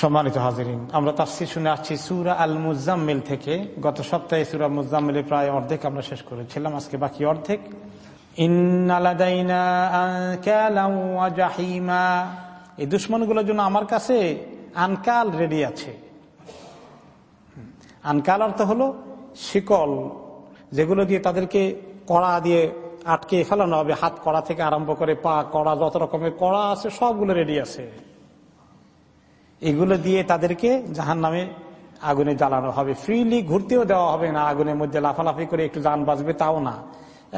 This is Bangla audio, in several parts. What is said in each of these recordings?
সম্মানিত হাজিরিন, আমরা তার শুনে আসছি সুরা আল মুজাম্মিল থেকে। গত সপ্তাহে সুরা মুজাম্মিলের প্রায় অর্ধেক আমরা শেষ করেছিলাম, আজকে বাকি অর্ধেক। এই দুশ্মনগুলোর জন্য আমার কাছে আনকাল রেডি আছে। আনকাল অর্থ হলো শিকল, যেগুলো দিয়ে তাদেরকে কড়া দিয়ে আটকে ফেলানো হবে, হাত কড়া থেকে আরম্ভ করে পা কড়া, যত রকমের কড়া আছে সবগুলো রেডি আছে। এগুলো দিয়ে তাদেরকে জাহান নামে আগুনে জ্বালানো হবে। ফ্রিলি ঘুরতেও দেওয়া হবে না, আগুনের মধ্যে লাফালাফি করে একটু যান বাঁচবে তাও না।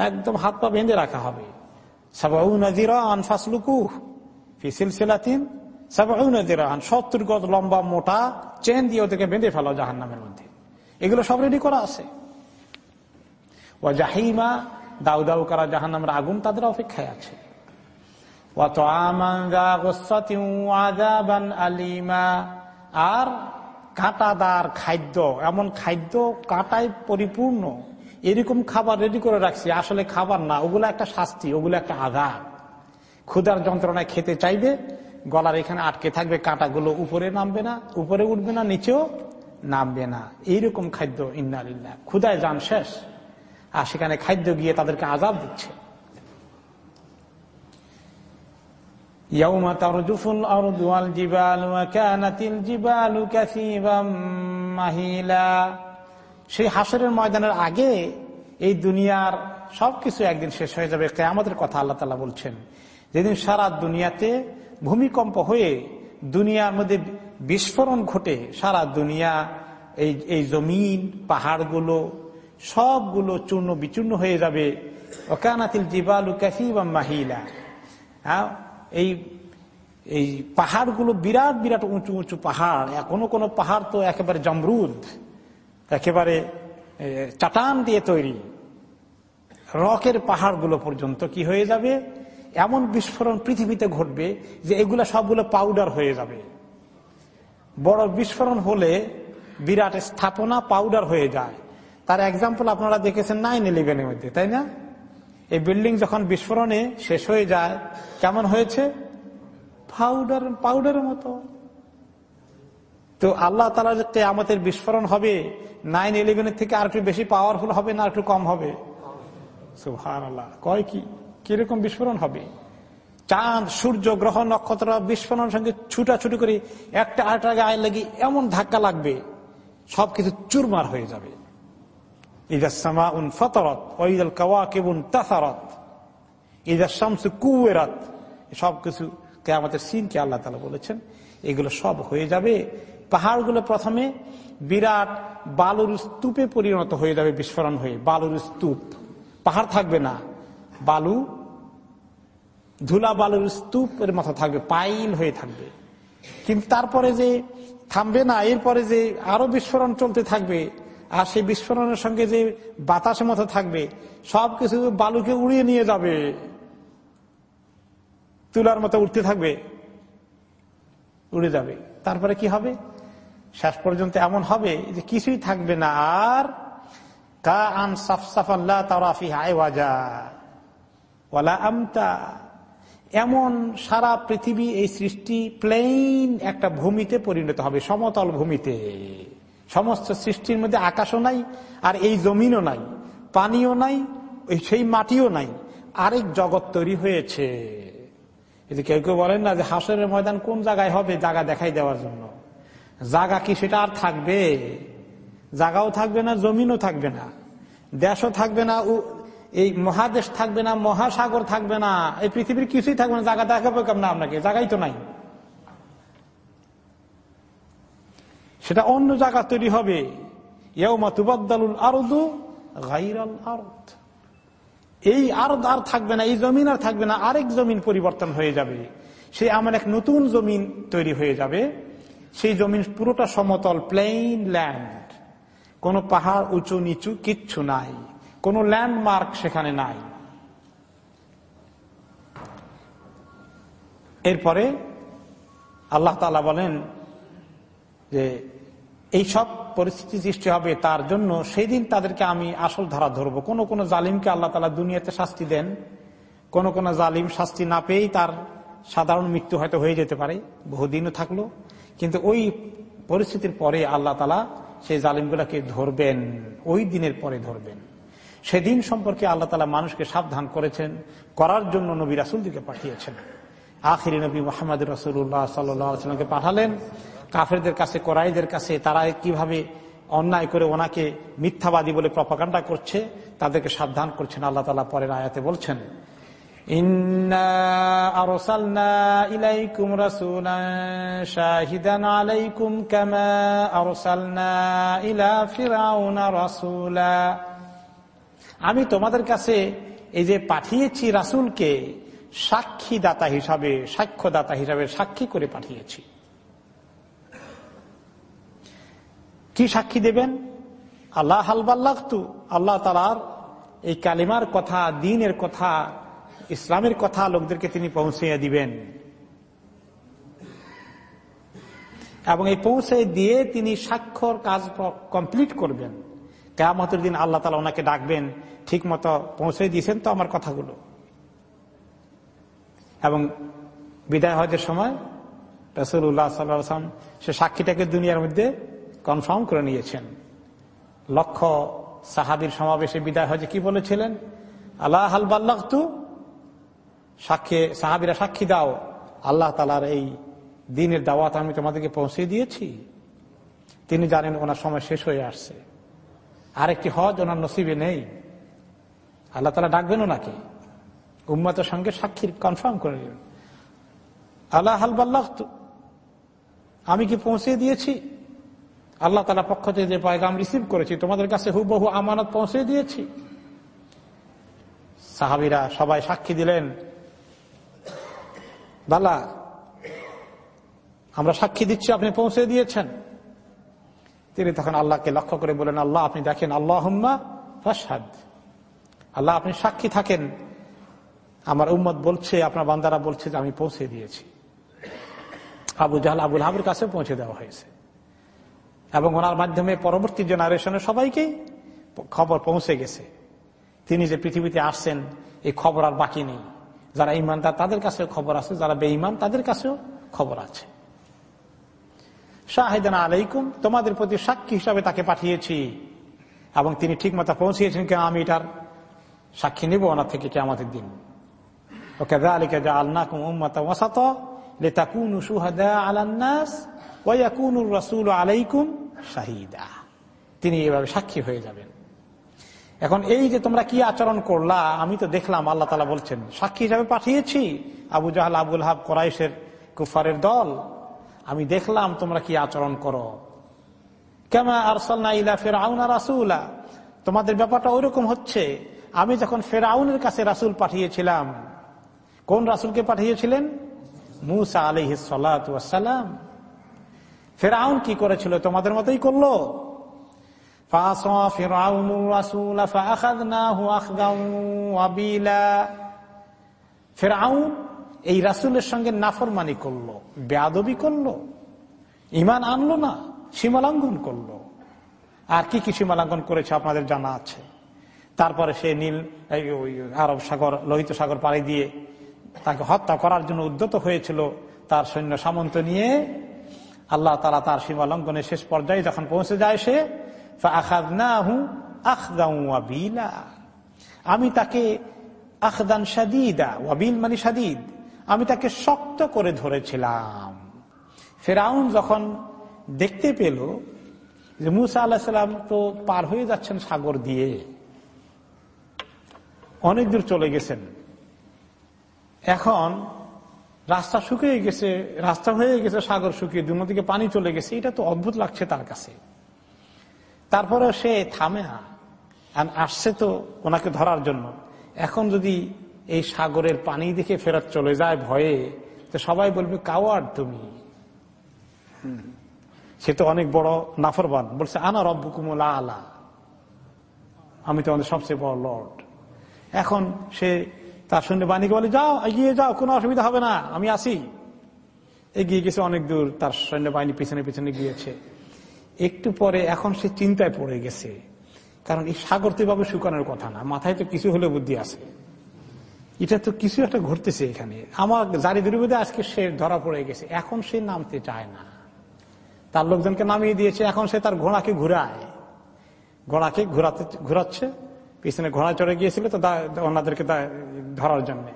একদম হাত পা বেঁধে রাখা হবে। সাবাউ নজিরা আনফাসলুকু ফিসিল সিলাতিন সাবাউ নজিরা সত্তর গজ লম্বা মোটা চেন দিয়ে ওদেরকে বেঁধে ফেলো জাহান নামের মধ্যে। এগুলো সব রেডি করা আছে। ও জাহিমা দাউ দাউ করা জাহান নামের আগুন তাদের অপেক্ষায় আছে। আর কাঁটাদার খাদ্য, এমন খাদ্য কাঁটায় পরিপূর্ণ। এরকম খাবার রেডি করে রাখছি, আসলে খাবার না, ওগুলো একটা শাস্তি, ওগুলো একটা আঘাত ক্ষুদার যন্ত্রণায় খেতে চাইবে, গলার এখানে আটকে থাকবে, কাঁটাগুলো উপরে নামবে না, উপরে উঠবে না, নিচেও নামবে না। এইরকম খাদ্য ইন্নালিল্লা ক্ষুদায় যান শেষ। আর সেখানে খাদ্য গিয়ে তাদেরকে আজাব দিচ্ছে। يوم ترجف الأرض والجبال وكانت الجبال كثيبا مهيلا সেই হাসরের ময়দানের আগে এই দুনিয়ার সবকিছু একদিন শেষ হয়ে যাবে কেয়ামতের কথা আল্লাহ তালা বলছেন যেদিন সারা দুনিয়াতে ভূমিকম্প হয়ে দুনিয়ার মধ্যে বিস্ফোরণ ঘটে সারা দুনিয়া এই এই জমিন পাহাড়গুলো সবগুলো চূর্ণ বিচূর্ণ হয়ে যাবে ওকানাতিল জিবালু কাফিবা মাহিলা হ্যাঁ এই এই পাহাড়গুলো বিরাট বিরাট উঁচু উঁচু পাহাড়। কোনো কোনো পাহাড় তো একেবারে জমরুদ, একেবারে চাটান দিয়ে তৈরি। রকের পাহাড়গুলো পর্যন্ত কি হয়ে যাবে? এমন বিস্ফোরণ পৃথিবীতে ঘটবে যে এগুলো সবগুলো পাউডার হয়ে যাবে। বড় বিস্ফোরণ হলে বিরাট স্থাপনা পাউডার হয়ে যায়। তার এক্সাম্পল আপনারা দেখেছেন নাইন ইলেভেনের মধ্যে, তাই না? এই বিল্ডিং যখন বিস্ফোরণে শেষ হয়ে যায়, কেমন হয়েছে? পাউডার, পাউডারের মতো। তো আল্লাহ তালা যে আমাদের বিস্ফোরণ হবে নাইন ইলেভেনের থেকে আর একটু বেশি পাওয়ারফুল হবে না একটু কম হবে? আল্লাহ কয় কি? কীরকম বিস্ফোরণ হবে? চাঁদ, সূর্য, গ্রহ, নক্ষত্র বিস্ফোরণের সঙ্গে ছুটাছুটি করে একটা আরেকটা গায়ে লাগি এমন ধাক্কা লাগবে, সবকিছু চুরমার হয়ে যাবে। সামা উন ফতরত ওইদাল কাওয়া কেবুন তাসারত ইদা শামসু কুয়েরাত সবকিছু আমাদের সিনকে আল্লাহ তালা বলেছেন? এগুলো সব হয়ে যাবে। পাহাড়গুলো প্রথমে বিরাট বালুর স্তূপে পরিণত হয়ে যাবে, বিস্ফোরণ হয়ে। বালুর স্তূপ। পাহাড় থাকবে না। বালু, ধুলা বালুর স্তূপের মতো থাকবে, পাইল হয়ে থাকবে। কিন্তু তারপরে যে থামবে না, এরপরে যে আরও বিস্ফোরণ চলতে থাকবে আর সেই বিস্ফোরণের সঙ্গে যে বাতাসের মতো থাকবে সবকিছু বালুকে উড়িয়ে নিয়ে যাবে। তুলার মতো উঠতে থাকবে। উড়ে যাবে। তারপরে কি হবে? শেষ পর্যন্ত এমন হবে যে কিছুই থাকবে না। আর কা আন সাফসাফাল্লাহ তারাফি হায়ওয়াজা ওয়ালা আমতা। এমন সারা পৃথিবী এই সৃষ্টি প্লেন একটা ভূমিতে পরিণত হবে, সমতল ভূমিতে। সমস্ত সৃষ্টির মধ্যে আকাশও নাই, আর এই জমিনও নাই, পানিও নাই সেই মাটিও নাই। আরেক জগৎ তৈরি হয়েছে। যদি কেউ কেউ বলেন না যে হাসরের ময়দান কোন জায়গায় হবে, জায়গা দেখাই দেওয়ার জন্য। জায়গা কি সেটা আর থাকবে? জায়গাও থাকবে না, জমিনও থাকবে না, দেশও থাকবে না এই মহাদেশ থাকবে না, মহাসাগর থাকবে না, এই পৃথিবীর কিছুই থাকবে না, জায়গা দেখাবে কেমন আপনাকে? জায়গাই তো নাই। সেটা অন্য জায়গা তৈরি হবে। এই আরদ আর থাকবে না, এই জমিন আর থাকবে না, আরেক জমিন পরিবর্তন হয়ে যাবে। সে আমার এক নতুন জমিন তৈরি হয়ে যাবে। সেই জমিন পুরোটা সমতল প্লেন ল্যান্ড কোনো পাহাড় উঁচু নিচু কিচ্ছু নাই। কোনো ল্যান্ডমার্ক সেখানে নাই। এরপরে আল্লাহ তালা বলেন যে এই সব পরিস্থিতি সৃষ্টি হবে তার জন্য সেই দিন তাদেরকে আমি আসল ধারা ধরবো। কোন কোন জালিমকে আল্লাহ তালা দুনিয়াতে শাস্তি দেন। কোন কোন জালিম শাস্তি না পেয়েই তার সাধারণ মৃত্যু হয়তো হয়ে যেতে পারে, বহুদিনও থাকল। কিন্তু ওই পরিস্থিতির পরে আল্লাহ তালা সেই জালিমগুলাকে ধরবেন, ওই দিনের পরে ধরবেন। সেদিন সম্পর্কে আল্লাহ তালা মানুষকে সাবধান করেছেন, করার জন্য নবী রাসুলদিকে পাঠিয়েছেন। আখিরি নবী মোহাম্মদ রসুল্লাহ সাল্লামকে পাঠালেন। কাফেরদের কাছে করাইদের কাছে তারা কীভাবে অন্যায় করে ওনাকে মিথ্যাবাদী বলে প্রপাকাণ্ডা করছে, তাদেরকে সাবধান করছেন আল্লাহ তালা পরের আয়াতে বলছেন আমি তোমাদের কাছে এই যে পাঠিয়েছি রাসুলকে সাক্ষীদাতা হিসাবে, সাক্ষ্যদাতা হিসাবে সাক্ষী করে পাঠিয়েছি। কি সাক্ষী দেবেন? আল্লাহ হালবাল্লাহতু আল্লাহ তালার এই কালিমার কথা, দিনের কথা, ইসলামের কথা লোকদেরকে তিনি পৌঁছে দিবেন। এবং এই পৌঁছে দিয়ে তিনি স্বাক্ষর কাজ কমপ্লিট করবেন। কেমতের দিন আল্লাহ তালা ওনাকে ডাকবেন ঠিক মতো পৌঁছে দিয়েছেন তো আমার কথাগুলো। এবং বিদায় হজের সময় রসুল্লাহ সাল্লাম সে সাক্ষীটাকে দুনিয়ার মধ্যে কনফার্ম করে নিয়েছেন। লক্ষ সাহাবির সমাবেশে বিদায় হজে কি বলেছিলেন? আল্লাহ হালবাল্লাহ তু সাক্ষী, সাহাবিরা সাক্ষী দাও, আল্লাহ তালার এই দিনের দাওয়াত আমি তোমাদেরকে পৌঁছে দিয়েছি। তিনি জানেন ওনার সময় শেষ হয়ে আসছে। আরেকটি হজ ওনার নসিবে নেই। আল্লাহ তালা ডাকবেন ওনাকে। উম্মতের সঙ্গে সাক্ষীর কনফার্ম করে দিলেন আল্লাহ হালবাল্লাহ আমি কি পৌঁছে দিয়েছি? আল্লাহ তালা পক্ষ থেকে যে পয়গাম রিসিভ করেছি, তোমাদের কাছে হুবহু আমানত পৌঁছে দিয়েছি। সাহাবিরা সবাই সাক্ষী দিলেন, বালা, আমরা সাক্ষী দিচ্ছি, আপনি পৌঁছে দিয়েছেন। তিনি তখন আল্লাহকে লক্ষ্য করে বলেন আল্লাহ আপনি দেখেন আল্লাহ ফাসাদ আল্লাহ আপনি সাক্ষী থাকেন। আমার উম্মত বলছে, আপনার বান্দারা বলছে যে আমি পৌঁছে দিয়েছি। আবু জাহাল, আবুল হাবের কাছে পৌঁছে দেওয়া হয়েছে। এবং ওনার মাধ্যমে পরবর্তী জেনারেশনের সবাইকেই খবর পৌঁছে গেছে। তিনি যে পৃথিবীতে আসছেন এই খবর আর বাকি নেই। যারা ইমানদার, তাদের কাছেও খবর আছে। যারা বেঈমান, তাদের কাছেও খবর আছে। শাহিদানা আলাইকুম, তোমাদের প্রতি সাক্ষী হিসাবে তাকে পাঠিয়েছি। এবং তিনি ঠিক মতো পৌঁছিয়েছেন কেন আমি এটার সাক্ষী নিব ওনার থেকে কে আমাদের দিন। তিনি এভাবে সাক্ষী হয়ে যাবেন। এখন এই যে তোমরা কি আচরণ করলা, আমি তো দেখলাম আল্লাহ তালা বলছেন, সাক্ষী হিসাবে পাঠিয়েছি আবু জাহাল, আবুল হাব কোরাইশের কুফারের দল। আমি দেখলাম তোমরা কি আচরণ করো। কেমা আরসাল্লা ইলা ফের আউনা রাসুলা। তোমাদের ব্যাপারটা ওইরকম হচ্ছে, আমি যখন ফেরাউনের কাছে রাসুল পাঠিয়েছিলাম কোন রাসুলকে পাঠিয়েছিলেন? মুসা আলহ সালাম ফেরাউন কি করেছিল? তোমাদের মতোই করল? ফেরাউন এই রাসুলের সঙ্গে নাফরমানি করল, বেয়াদবি করল ইমান আনলো না, সীমালঙ্ঘন করল। আর কি কি সীমালঙ্ঘন করেছে আপনাদের জানা আছে? তারপরে সে নীল আরব সাগর, লোহিত সাগর পাড়ি দিয়ে তাকে হত্যা করার জন্য উদ্যত হয়েছিল তার সৈন্য সামন্ত নিয়ে। আল্লাহ তালা তার সীমা লঙ্ঘনের শেষ পর্যায়ে যখন পৌঁছে যায় সে আমি তাকে আখদান ওয়াবিল মানে সাদিদ আমি তাকে শক্ত করে ধরেছিলাম। ফেরাউন যখন দেখতে পেল যে মুসা আল্লাহ সাল্লাম তো পার হয়ে যাচ্ছেন সাগর দিয়ে, অনেক দূর চলে গেছেন। এখন রাস্তা শুকিয়ে গেছে, রাস্তা হয়ে গেছে, সাগর শুকিয়ে দুদিকে পানি চলে গেছে, এটা তো অদ্ভুত লাগছে তার কাছে। তারপরে সে থামে না আসছে তো ওনাকে ধরার জন্য। এখন যদি এই সাগরের পানি দেখে ফেরত চলে যায় ভয়ে, তো সবাই বলবে কাওয়ার তুমি। সে তো অনেক বড় নাফরবান বলছে, আনা রব্বুকুমুল আলা। আমি তো আমাদের সবচেয়ে বড় লর্ড। এখন সে তার সৈন্য বাহিনীকে বলে, যাও, এগিয়ে যাও, কোনো অসুবিধা হবে না, আমি আসি এগিয়ে গেছে অনেক দূর, তার সৈন্যবাহিনী পিছনে পিছনে গিয়েছে। একটু পরে এখন সে চিন্তায় পড়ে গেছে, কারণ এই সাগর তো এভাবে শুকানোর কথা না, মাথায় তো কিছু হলে বুদ্ধি আছে। এটা তো কিছু একটা ঘটতেছে এখানে। আমার জারি দুর্বিধে আজকে সে ধরা পড়ে গেছে, এখন সে নামতে চায় না। তার লোকজনকে নামিয়ে দিয়েছে, এখন সে তার ঘোড়াকে ঘুরায়। ঘোড়াকে ঘুরাতে, ঘুরাচ্ছে পিছনে ঘোড়া চড়ে গিয়েছিল তো ওনাদেরকে ধরার জন্য।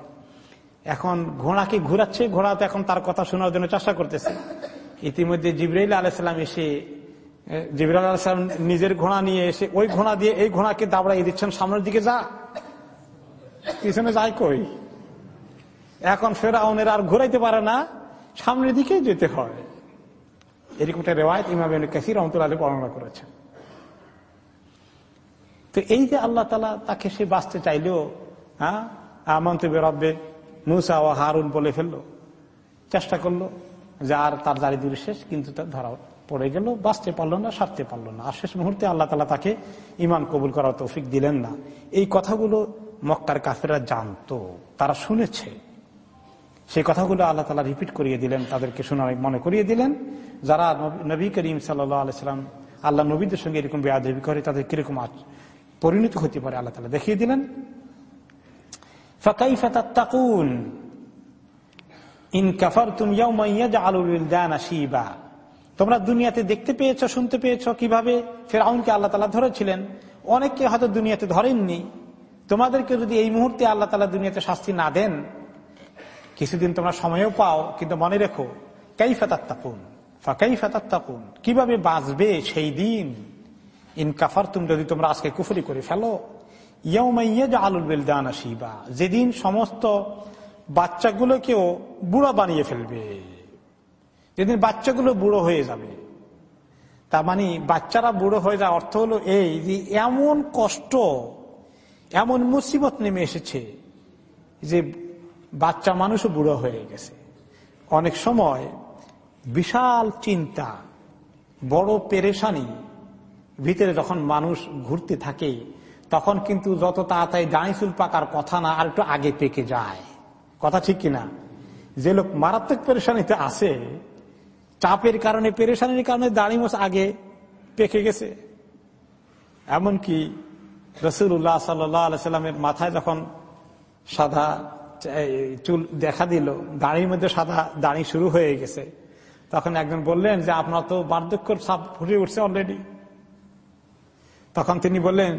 এখন ঘোড়াকে ঘুরাচ্ছে? ঘোড়া তো এখন তার কথা শোনার জন্য চেষ্টা করতেছে। ইতিমধ্যে জিব্রাইল আলাইসালাম এসে জিবরাল আলাইসালাম নিজের ঘোড়া নিয়ে এসে, ওই ঘোড়া দিয়ে এই ঘোড়াকে দাবড়াই দিচ্ছেন, সামনের দিকে যা। পিছনে যাই কই? এখন ফেরাউনের আর ঘুরাইতে পারে না, সামনের দিকে যেতে হয়। এরকম একটা রেওয়ায়ত ইমাম কাসির রহমতুল্লাহ বর্ণনা করেছেন। তো এই যে আল্লাহ তালা তাকে সে বাঁচতে চাইলেও হ্যাঁ আমন্তবে রব্বে মুসা ও হারুন বলে ফেলল, চেষ্টা করল যে আর তার দারিদ্র শেষ, কিন্তু তার ধরা পড়ে গেল, বাঁচতে পারল না, সারতে পারল না। আর শেষ মুহূর্তে আল্লাহ তালা তাকে ইমান কবুল করার তৌফিক দিলেন না। এই কথাগুলো মক্কার কাফেরা জানতো, তারা শুনেছে। সেই কথাগুলো আল্লাহ তালা রিপিট করিয়ে দিলেন, তাদেরকে শোনার মনে করিয়ে দিলেন। যারা নবী করিম সাল্লাম আল্লাহ নবীদের সঙ্গে এরকম বেয়াদবি করে, তাদের কীরকম পরিণত হতে পারে আল্লাহ তালা। দেখিয়ে দিলেন ফাকাই ফাতাত্তাকুন ইন কাফার শিবা। তোমরা দুনিয়াতে দেখতে পেয়েছ, শুনতে পেয়েছ কীভাবে ফেরাউনকে আল্লাহ তালা ধরেছিলেন। অনেককে হয়তো দুনিয়াতে ধরেননি। তোমাদেরকে যদি এই মুহূর্তে আল্লাহ তালা দুনিয়াতে শাস্তি না দেন, কিছুদিন তোমরা সময়ও পাও, কিন্তু মনে রেখো কাই ফেতাত্তাকুন ফাঁকাই ফেতাত্তাকুন কীভাবে বাঁচবে সেই দিন? ইন কাফার তুমি যদি তোমরা আজকে কুফরি করে ফেলো বেলদানা শিবা যেদিন সমস্ত বাচ্চাগুলোকেও বুড়া বানিয়ে ফেলবে। যেদিন বাচ্চাগুলো বুড়ো হয়ে যাবে। তার মানে বাচ্চারা বুড়ো হয়ে যাওয়ার অর্থ হলো এই যে এমন কষ্ট, এমন মুসিবত নেমে এসেছে যে বাচ্চা মানুষও বুড়ো হয়ে গেছে। অনেক সময় বিশাল চিন্তা, বড় পেরেশানি ভিতরে যখন মানুষ ঘুরতে থাকে, তখন কিন্তু যত তাড়াতাড়ি দাঁড়ি চুল পাকার কথা না, আর একটু আগে পেকে যায়। কথা ঠিক কিনা? যে লোক মারাত্মক পেরেশানিতে আসে চাপের কারণে, পেরেশানির কারণে দাঁড়ি মোস আগে পেকে গেছে। এমনকি রসুল্লাহ সাল্লামের মাথায় যখন সাদা চুল দেখা দিল দাঁড়ির মধ্যে সাদা দাঁড়ি শুরু হয়ে গেছে। তখন একজন বললেন যে, আপনার তো বার্ধক্যর সাপ ফুটে উঠছে অলরেডি তখন তিনি বললেন,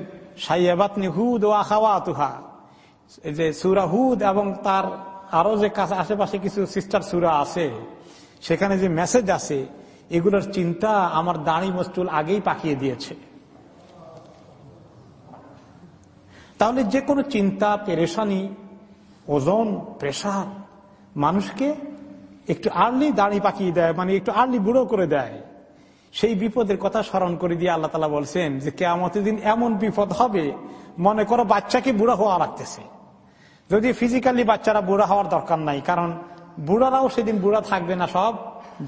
সাইয়াবাতনি হুদ ও আখাওয়া তুহা এই যে সুরা হুদ এবং তার আরও যে কাছে আশেপাশে কিছু সিস্টার সুরা আছে, সেখানে যে মেসেজ আছে, এগুলোর চিন্তা আমার দাঁড়ি মস্তুল আগেই পাকিয়ে দিয়েছে। তাহলে যে কোনো চিন্তা, পেরেশানি, ওজন প্রেশার মানুষকে একটু আর্লি দাঁড়ি পাকিয়ে দেয় মানে একটু আর্লি বুড়ো করে দেয়। সেই বিপদের কথা স্মরণ করে দিয়ে আল্লাহ তালা বলছেন যে কেমতের দিন এমন বিপদ হবে, মনে করো বাচ্চাকে বুড়া হওয়া লাগতেছে। যদি ফিজিক্যালি বাচ্চারা বুড়া হওয়ার দরকার নাই, কারণ বুড়ারাও সেদিন বুড়া থাকবে না, সব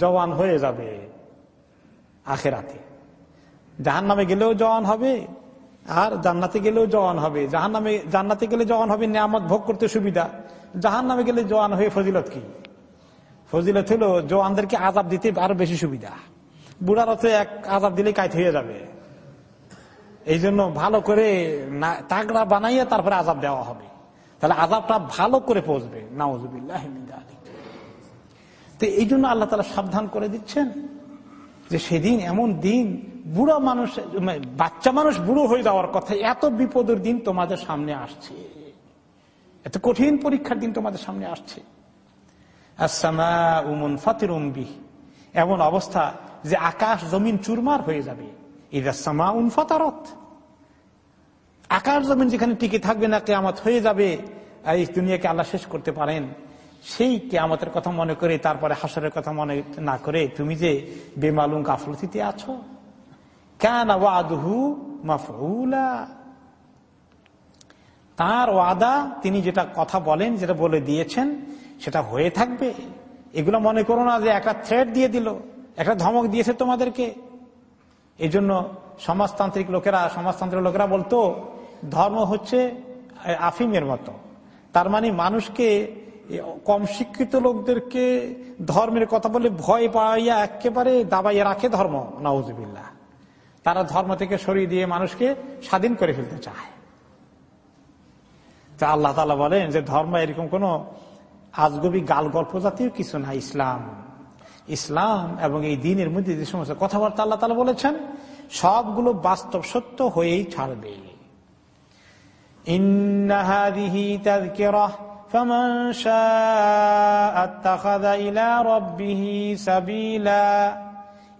জওয়ান হয়ে যাবে আখেরাতে। জাহান নামে গেলেও জওয়ান হবে, আর জান্নাতে গেলেও জওয়ান হবে। জাহান নামে জান্নাতে গেলে জওয়ান হবে, নিয়ামত ভোগ করতে সুবিধা। জাহান নামে গেলে জওয়ান হয়ে ফজিলত কি? ফজিলত হলো, জওয়ানদেরকে আজাব দিতে আরও বেশি সুবিধা। বুড়ার অর্থে এক আজাব দিলে কাইত হয়ে যাবে। এই জন্য ভালো করে তাগড়া বানাইয়া তারপরে আজাব দেওয়া হবে। তাহলে আজাবটা ভালো করে পৌঁছবে। নাওজুবিল্লাহ তো এই জন্য আল্লাহ তালা সাবধান করে দিচ্ছেন যে সেদিন এমন দিন, বুড়ো মানুষ মানে বাচ্চা মানুষ বুড়ো হয়ে যাওয়ার কথা, এত বিপদের দিন তোমাদের সামনে আসছে। এত কঠিন পরীক্ষার দিন তোমাদের সামনে আসছে। উমন ফাতির এমন অবস্থা যে আকাশ জমিন চুরমার হয়ে যাবে। ইদাসমা উনফাতারত আকাশ জমিন যেখানে টিকে থাকবে না, কেয়ামত হয়ে যাবে। এই দুনিয়াকে আল্লাহ শেষ করতে পারেন। সেই কেয়ামতের কথা মনে করে, তারপরে হাসরের কথা মনে না করে তুমি যে বেমালুম গাফলতিতে আছো। কেন ওয়াদহু মাফউলা। তার ওয়াদা, তিনি যেটা কথা বলেন, যেটা বলে দিয়েছেন, সেটা হয়ে থাকবে। এগুলো মনে করো না যে একটা থ্রেড দিয়ে দিল। একটা ধমক দিয়েছে তোমাদেরকে। এই জন্য সমাজতান্ত্রিক লোকেরা সমাজতান্ত্রিক লোকেরা বলতো, ধর্ম হচ্ছে আফিমের মতো। তার মানে মানুষকে, কম শিক্ষিত লোকদেরকে ধর্মের কথা বলে ভয় পাইয়া একেবারে দাবাইয়া রাখে ধর্ম নওয়াজবিল্লা তারা ধর্ম থেকে সরিয়ে দিয়ে মানুষকে স্বাধীন করে ফেলতে চায়। তা আল্লাহ তালা বলেন যে ধর্ম এরকম কোন আজগবি গাল গল্প জাতীয় কিছু না, ইসলাম। ইসলাম এবং এই দিনের মধ্যে যে সমস্ত কথাবার্তা আল্লাহ তালা বলেছেন, সবগুলো বাস্তব সত্য হয়েই ছাড়বে।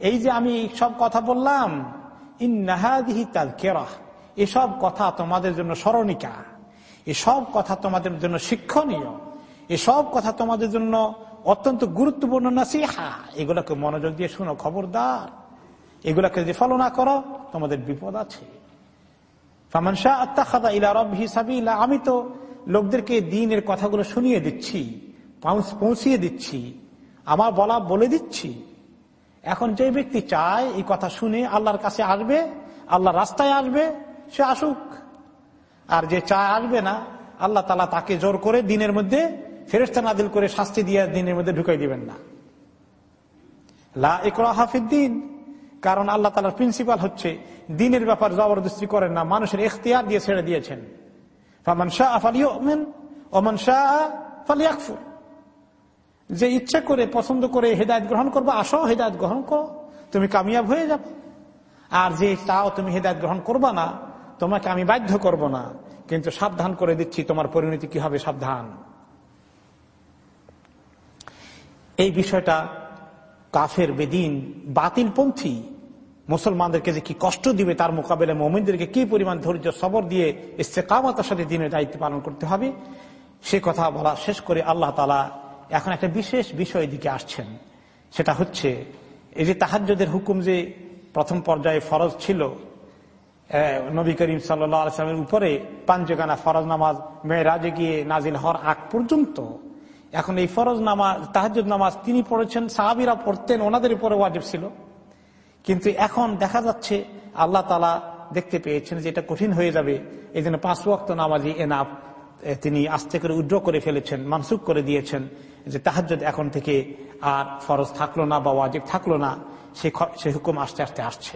এই যে আমি সব কথা বললাম ইন্নাহাদিহি তাদ কেরাহ এসব কথা তোমাদের জন্য স্মরণিকা, এসব কথা তোমাদের জন্য শিক্ষণীয়, এসব কথা তোমাদের জন্য অত্যন্ত গুরুত্বপূর্ণ নাসিহা। এগুলোকে মনোযোগ দিয়ে শুনো, খবরদার। এগুলাকে যদি ফলো না করো, তোমাদের বিপদ আছে। আমি তো লোকদেরকে দিনের কথাগুলো শুনিয়ে দিচ্ছি পৌঁছিয়ে দিচ্ছি, আমার বলা বলে দিচ্ছি। এখন যে ব্যক্তি চায় এই কথা শুনে আল্লাহর কাছে আসবে, আল্লাহ রাস্তায় আসবে, সে আসুক। আর যে চায় আসবে না, আল্লাহ তালা তাকে জোর করে দিনের মধ্যে ফেরেস্তা নাদিল করে শাস্তি দিয়ে দিনের মধ্যে ঢুকাই দিবেন না। লা কারণ আল্লাহ তালার প্রিন্সিপাল হচ্ছে, দিনের ব্যাপার জবরদস্তি করেন না, মানুষের এখতিয়ার দিয়ে ছেড়ে দিয়েছেন। যে ইচ্ছে করে, পছন্দ করে হেদায়ত গ্রহণ করব, আসো হেদায়ত গ্রহণ করো, তুমি কামিয়াব হয়ে যাবে। আর যে তাও তুমি হেদায়ত গ্রহণ করবা না, তোমাকে আমি বাধ্য করব না। কিন্তু সাবধান করে দিচ্ছি, তোমার পরিণতি কি হবে সাবধান। এই বিষয়টা কাফের বেদিন, বাতিলপন্থী মুসলমানদেরকে যে কি কষ্ট দিবে তার মোকাবেলা মোমিনদেরকে কি পরিমাণ ধৈর্য, সবর দিয়ে ইস্তেকামতার সাথে দিনের দায়িত্ব পালন করতে হবে, সে কথা বলা শেষ করে আল্লাহ তালা এখন একটা বিশেষ বিষয় দিকে আসছেন। সেটা হচ্ছে এই যে তাহাজ্যদের হুকুম যে প্রথম পর্যায়ে ফরজ ছিল নবী করিম সাল্লামের উপরে পাঞ্চগানা ফরজ নামাজ, মেয়েরাজে গিয়ে নাজিল হওয়ার আগ পর্যন্ত এখন এই ফরজ নামাজ তাহাজুদ নামাজ তিনি পড়েছেন, সাহাবিরা পড়তেন ওনাদের উপরে ওয়াজিব ছিল। কিন্তু এখন দেখা যাচ্ছে, আল্লাহ তালা দেখতে পেয়েছেন যে এটা কঠিন হয়ে যাবে। এই জন্য পাঁচ ওয়াক্ত নামাজি এনাফ তিনি আস্তে করে উড্র করে ফেলেছেন মানসুক করে দিয়েছেন যে তাহাজ এখন থেকে আর ফরজ থাকল না বা ওয়াজিব থাকল না সে হুকুম আস্তে আস্তে আসছে।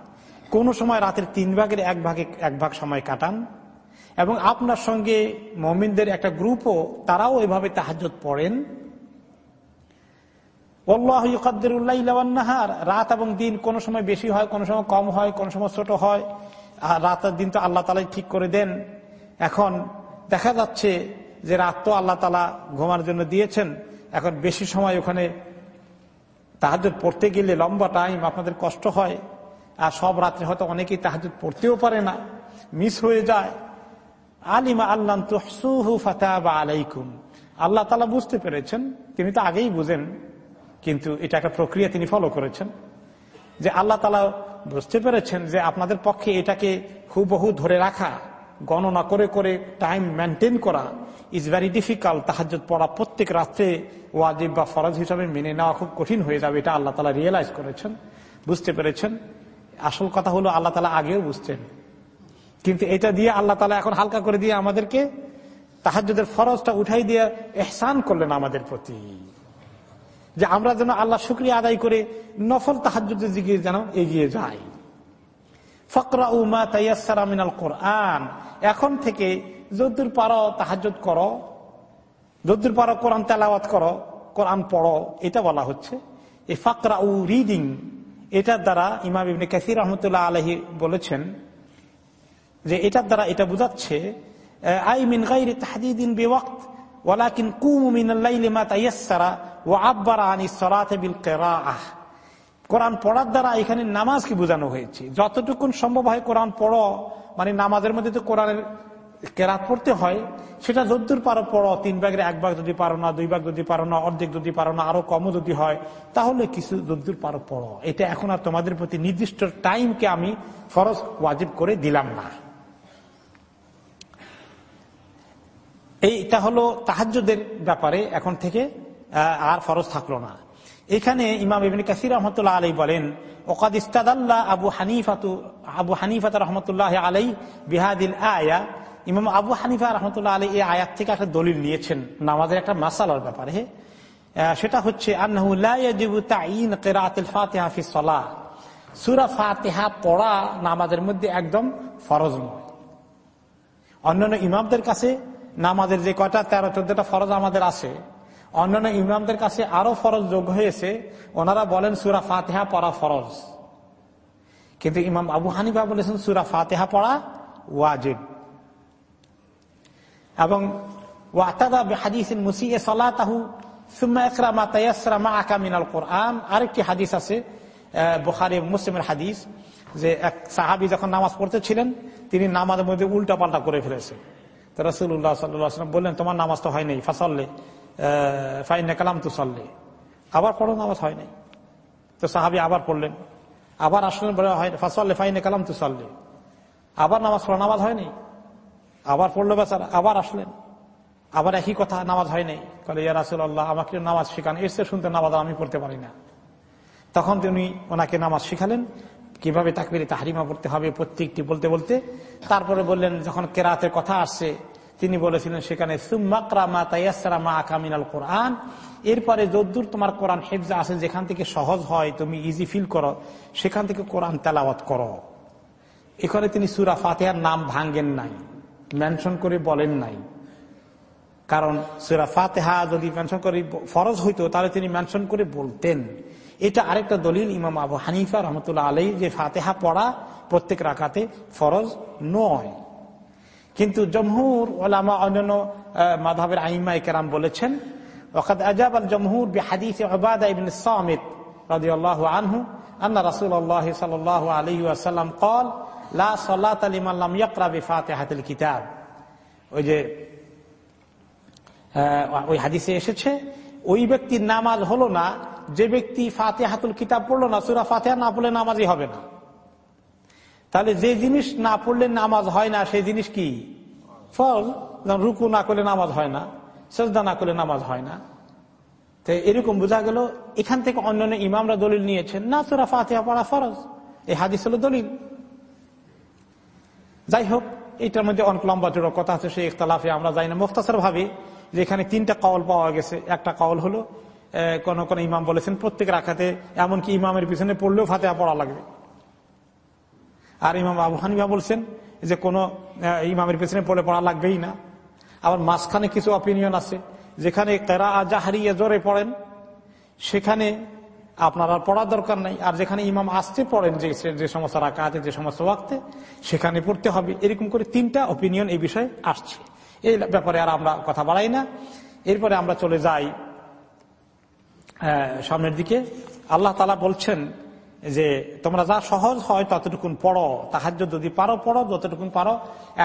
কোন সময় রাতের তিন ভাগের এক ভাগে এক ভাগ সময় কাটান, এবং আপনার সঙ্গে মমিনদের একটা গ্রুপও তারাও এভাবে তাহাজত পড়েন। রাত এবং দিন কোন সময় বেশি হয়, কোন সময় কম হয়, কোন সময় ছোট হয়, আর রাতের দিন তো আল্লাহ তালাই ঠিক করে দেন। এখন দেখা যাচ্ছে যে রাত তো আল্লাহ তালা ঘুমার জন্য দিয়েছেন, এখন বেশি সময় ওখানে তাহাজ পড়তে গেলে লম্বা টাইম আপনাদের কষ্ট হয়। আর সব রাত্রে হয়তো অনেকেই তাহাজ পড়তেও পারে না। মিস হয়ে যায়। আলিমা আল্লাহ তুহসুহু ফাতাবা আলাইকুম। আল্লাহ তালা বুঝতে পেরেছেন, তিনি তো আগেই বুঝেন, কিন্তু এটা একটা প্রক্রিয়া তিনি ফলো করেছেন। যে আল্লাহ তালা বুঝতে পেরেছেন যে আপনাদের পক্ষে এটাকে হুবহু ধরে রাখা, গণনা করে করে টাইম মেনটেন করা ইজ ভেরি ডিফিকাল্ট তাহাজ পড়া প্রত্যেক রাত্রে ওয়াজিব বা ফরজ হিসাবে মেনে নেওয়া খুব কঠিন হয়ে যাবে, এটা আল্লাহ তালা রিয়েলাইজ করেছেন। বুঝতে পেরেছেন। আসল কথা হলো আল্লাহ তালা আগেও বুঝতেন। কিন্তু এটা দিয়ে আল্লাহ তালা এখন হালকা করে দিয়ে আমাদেরকে তাহাজুদের ফরজটা উঠাই দিয়ে এহসান করলেন আমাদের প্রতি। যে আমরা যেন আল্লাহ শুক্রিয়া আদায় করে নফল তাহাজুদের দিকে যেন এগিয়ে যাই। ফকরা উমা তাইয়াসারা মিনাল কোরআন। এখন থেকে যদ্দুর পারো তাহাজুদ করো, যদ্দুর পারো কোরআন তেলাওয়াত করো, কোরআন পড়ো, এটা বলা হচ্ছে। এই ফাকরা উ রিডিং এটার দ্বারা ইমাম ইবনে কাসির রহমতুল্লাহ আলহী বলেছেন যে এটার দ্বারা এটা বোঝাচ্ছে আই মিন গাইরি তাহদিদিন বেওয়াক্ত, ওয়ালাকিন কুমু মিনাল্লাইলি মা তাইয়াসসারা ও আব্বারা আনি সলাতে বিল কেরাআহ। কোরআন পড়ার দ্বারা এখানে নামাজকে বোঝানো হয়েছে। যতটুকুন সম্ভব হয় কোরআন পড়ো মানে নামাজের মধ্যে তো কোরআনের কেরাত পড়তে হয়, সেটা যদ্দুর পারো পড়ো, তিন ভাগের এক ভাগ যদি পারো না, দুই ভাগ যদি পারো না, অর্ধেক যদি পারো না, আরও কমও যদি হয়, তাহলে কিছু যদ্দুর পারো পড়ো। এটা এখন আর তোমাদের প্রতি নির্দিষ্ট টাইমকে আমি ফরজ ওয়াজিব করে দিলাম না। এইটা হলো তাহাজ্যদের ব্যাপারে এখন থেকে আর ফরজ থাকল না। এখানে ইমাম ইবিন কাসির রহমতুল্লাহ আলী বলেন, ওকাদ ইস্তাদাল্লাহ আবু হানিফাতু, আবু হানিফাত রহমতুল্লাহ আলাই বিহাদিল আয়া ইমাম আবু হানিফা রহমতুল্লাহ আলী এই আয়াত থেকে একটা দলিল নিয়েছেন নামাজের একটা মাসালার ব্যাপারে। সেটা হচ্ছে সুরা ফাতেহা পড়া নামাজের মধ্যে একদম ফরজ নয়। অন্যান্য ইমামদের কাছে নামাজের যে কয়টা, তেরো, চোদ্দটা ফরজ আমাদের আছে। অন্যান্য ইমামদের কাছে আরও ফরজ যোগ হয়েছে, ওনারা বলেন সুরা ফাতেহা পড়া ফরজ। কিন্তু ইমাম আবু হানিফা বলেছেন সুরা ফাতেহা পড়া ওয়াজিব। এবং কোরআন। আরেকটি হাদিস আছে বুখারি মুসলিমের হাদিস, যে এক সাহাবি যখন নামাজ পড়তেছিলেন, তিনি নামাজের মধ্যে উল্টা পাল্টা করে ফেলেছে। তো রসুল্লাহ সাল্লাম বললেন, তোমার নামাজ তো হয়নি ফাসল্লে ফাইনে কালাম তু সল্লে। আবার পড়ো, নামাজ হয় নাই। তো সাহাবি আবার পড়লেন। আবার আসলেন ফাসল্লে ফাইনে কালাম তু সল্লে। আবার নামাজ পড়া, নামাজ হয়নি আবার পড়ল বেচারা আবার আসলেন। আবার একই কথা, নামাজ হয় নাই। বলে ইয়া রাসুল্লাহ আমাকে নামাজ শিখান। এসে শুনতে নামাজ আমি পড়তে পারি না। তখন তিনি ওনাকে নামাজ শিখালেন। কীভাবে তাকবিরে তাহারিমা পড়তে হবে, প্রত্যেকটি বলতে বলতে। তারপরে বললেন, যখন কেরাতের কথা আসছে, তিনি বলেছিলেন সেখানে কোরআন। এরপরে যদ্দূর তোমার কোরআন হেফজা আছে, যেখান থেকে সহজ হয়, তুমি ইজি ফিল করো, সেখান থেকে কোরআন তেলাওয়াত করো। এখানে তিনি সুরা ফাতেহার নাম ভাঙ্গেন নাই। মেনশন করে বলেন নাই কারণ সুরা ফাতেহা যদি মেনশন করে ফরজ হইতো তাহলে তিনি মেনশন করে বলতেন এটা আরেকটা দলিল ইমাম আবু হানিফা রহমতুল্লাহ আলাই যে ফাতেহা পড়া প্রত্যেক রাখাতে ফরজ নয় কিন্তু জমহুর ওলামা অন্যান্য মাধাবের আইমা কেরাম বলেছেন وقد أجاب الجمهور بحديث عبادة بن الصامت رضي الله عنه أن رسول الله صلى الله عليه وسلم قال লা আল্লাম ফাতে কিতাব। ওই যে ওই হাদিসে এসেছে, ওই ব্যক্তির নামাজ হলো না, যে ব্যক্তি ফাতে হাতুল কিতাব পড়ল না, সুরা ফাতে না পড়লে নামাজই হবে না। তাহলে যে জিনিস না পড়লে নামাজ হয় না, সেই জিনিস কি? ফল রুকু না করলে নামাজ হয় না, সজদা না করলে নামাজ হয় না। তো এরকম বোঝা গেল, এখান থেকে অন্যান্য ইমামরা দলিল নিয়েছেন, না সুরা ফাতে পড়া ফরজ। এই হাদিস হলো দলিল। যাই হোক এটার মধ্যে অনেক লম্বা চড়ো কথা আছে, সেই ইখতলাফে আমরা যাই না। মুখতাসর ভাবে যে এখানে তিনটা কল পাওয়া গেছে, একটা কল হলো কোন কোন ইমাম বলেছেন, প্রত্যেক রাখাতে, এমনকি ইমামের পিছনে পড়লেও ফাতেহা পড়া লাগবে। আর ইমাম আবু হানিমা বলছেন যে কোন ইমামের পেছনে পড়ে পড়া লাগবেই না। আবার মাঝখানে কিছু অপিনিয়ন আছে, যেখানে কেরা হারিয়ে জোরে পড়েন, সেখানে আপনার আর পড়ার দরকার নাই। আর যেখানে ইমাম আসতে পড়েন, যে যে সমস্ত রাকাতে, যে সমস্ত ওয়াক্তে, সেখানে পড়তে হবে। এরকম করে তিনটা অপিনিয়ন এই বিষয়ে আসছে। এই ব্যাপারে আর আমরা কথা বাড়াই না। এরপরে আমরা চলে যাই সামনের দিকে। আল্লাহ তালা বলছেন যে, তোমরা যা সহজ হয় ততটুকুন পড়ো তাহার যদি পারো, পড়ো, যতটুকুন পারো,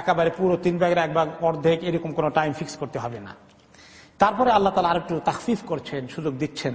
একেবারে পুরো তিন ব্যাগের এক ভাগ অর্ধেক এরকম কোনো টাইম ফিক্স করতে হবে না। তারপরে আল্লাহ তালা আরেকটু তাহফিফ করছেন, সুযোগ দিচ্ছেন।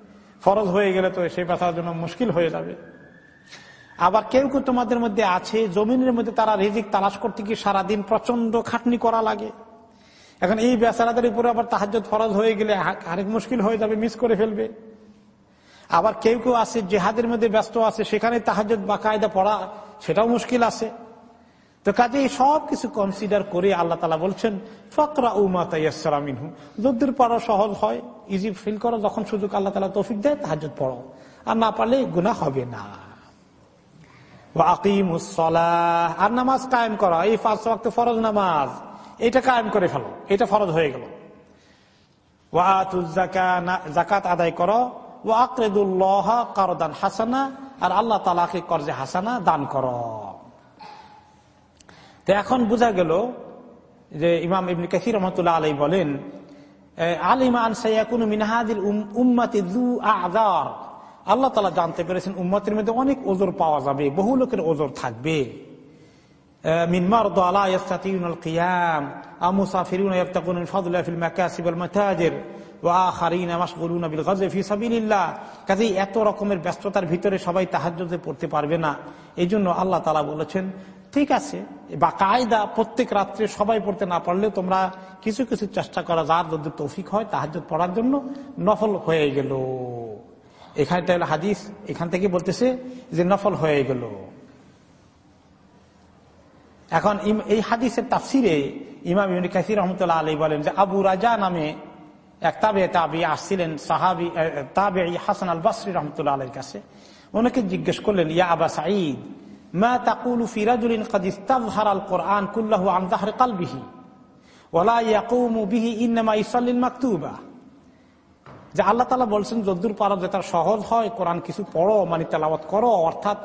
ফরজ হয়ে গেলে তো সেই ব্যথার জন্য মুশকিল হয়ে যাবে। আবার কেউ কেউ তোমাদের মধ্যে আছে, জমিনের মধ্যে তারা রিজিক তালাশ করতে গিয়ে সারাদিন প্রচণ্ড খাটনি করা লাগে। এখন এই বেচারাদের উপরে আবার তাহাজ ফরজ হয়ে গেলে আরেক মুশকিল হয়ে যাবে, মিস করে ফেলবে। আবার কেউ কেউ আছে, জেহাদের মধ্যে ব্যস্ত আছে, সেখানে তাহাজ বা কায়দা পড়া, সেটাও মুশকিল আছে। তো কাজে সব কিছু কনসিডার করে আল্লাহ তালা বলছেন ফকরা উমা তাইয়াসমিনহু যদ্দুর পড়া সহজ হয় ইজি ফিল করো, যখন সুযোগ আল্লাহ তালা তৌফিক দেয় তাহাজ পড়ো। আর না পারলে গুণা হবে না। আর নামাজ কায়েম করা। এই পাঁচ ওয়াক্ত ফরজ নামাজ। এটা কায়েম করে ফেলো। এটা ফরজ হয়ে গেল। জাকাত আদায় করো। ও আকরেদুল্লাহ কারদান হাসানা, আর আল্লাহ তালাকে করজে হাসানা দান কর। এখন বোঝা গেল যে ইমাম ইবন কাসির রহমতুল্লাহ আলাই বলেন আলিমান সাইয়াকুন মিনহাদিল উম্মাতি দু আদার আল্লাহ তালা জানতে পেরেছেন উম্মতের মধ্যে অনেক ওজোর পাওয়া যাবে, বহু লোকের ওজোর থাকবে। মিনমার দোয়ালা ইয়াস্তাতিউনাল কিয়াম আমুসাফিরুন ইয়াবতাকুন ফাদলা ফিল মাকাসিব ওয়াল মাতাজির কাজে এত রকমের ব্যস্ততার ভিতরে সবাই তাহাজ্যতে পড়তে পারবে না। এই জন্য আল্লাহ তালা বলেছেন ঠিক আছে, বা কায়দা প্রত্যেক রাত্রে সবাই পড়তে না পারলেও তোমরা কিছু কিছু চেষ্টা করা, যার যদি তৌফিক হয় তাহাজ পড়ার জন্য নফল হয়ে গেল। এখানে তাহলে হাদিস এখান থেকে বলতেছে যে নফল হয়ে গেল। এখন এই হাদিসের তাফসিরে ইমাম কাসির রহমতুল্লাহ আলী বলেন যে আবু রাজা নামে এক তাবে তাবি আসছিলেন সাহাবি তাবে হাসান আল বাসরি রহমতুল্লাহ আলের কাছে। ওনাকে জিজ্ঞেস করলেন, ইয়া আবা সাঈদ মা ফিরাজুলিন কোরআন কুল্লাহু আল্লাহ তালা বলছেন, যদ্দুর পারা যে তার সহজ হয়, কোরআন কিছু পড়ো মানে তেলাওয়াত করো, অর্থাৎ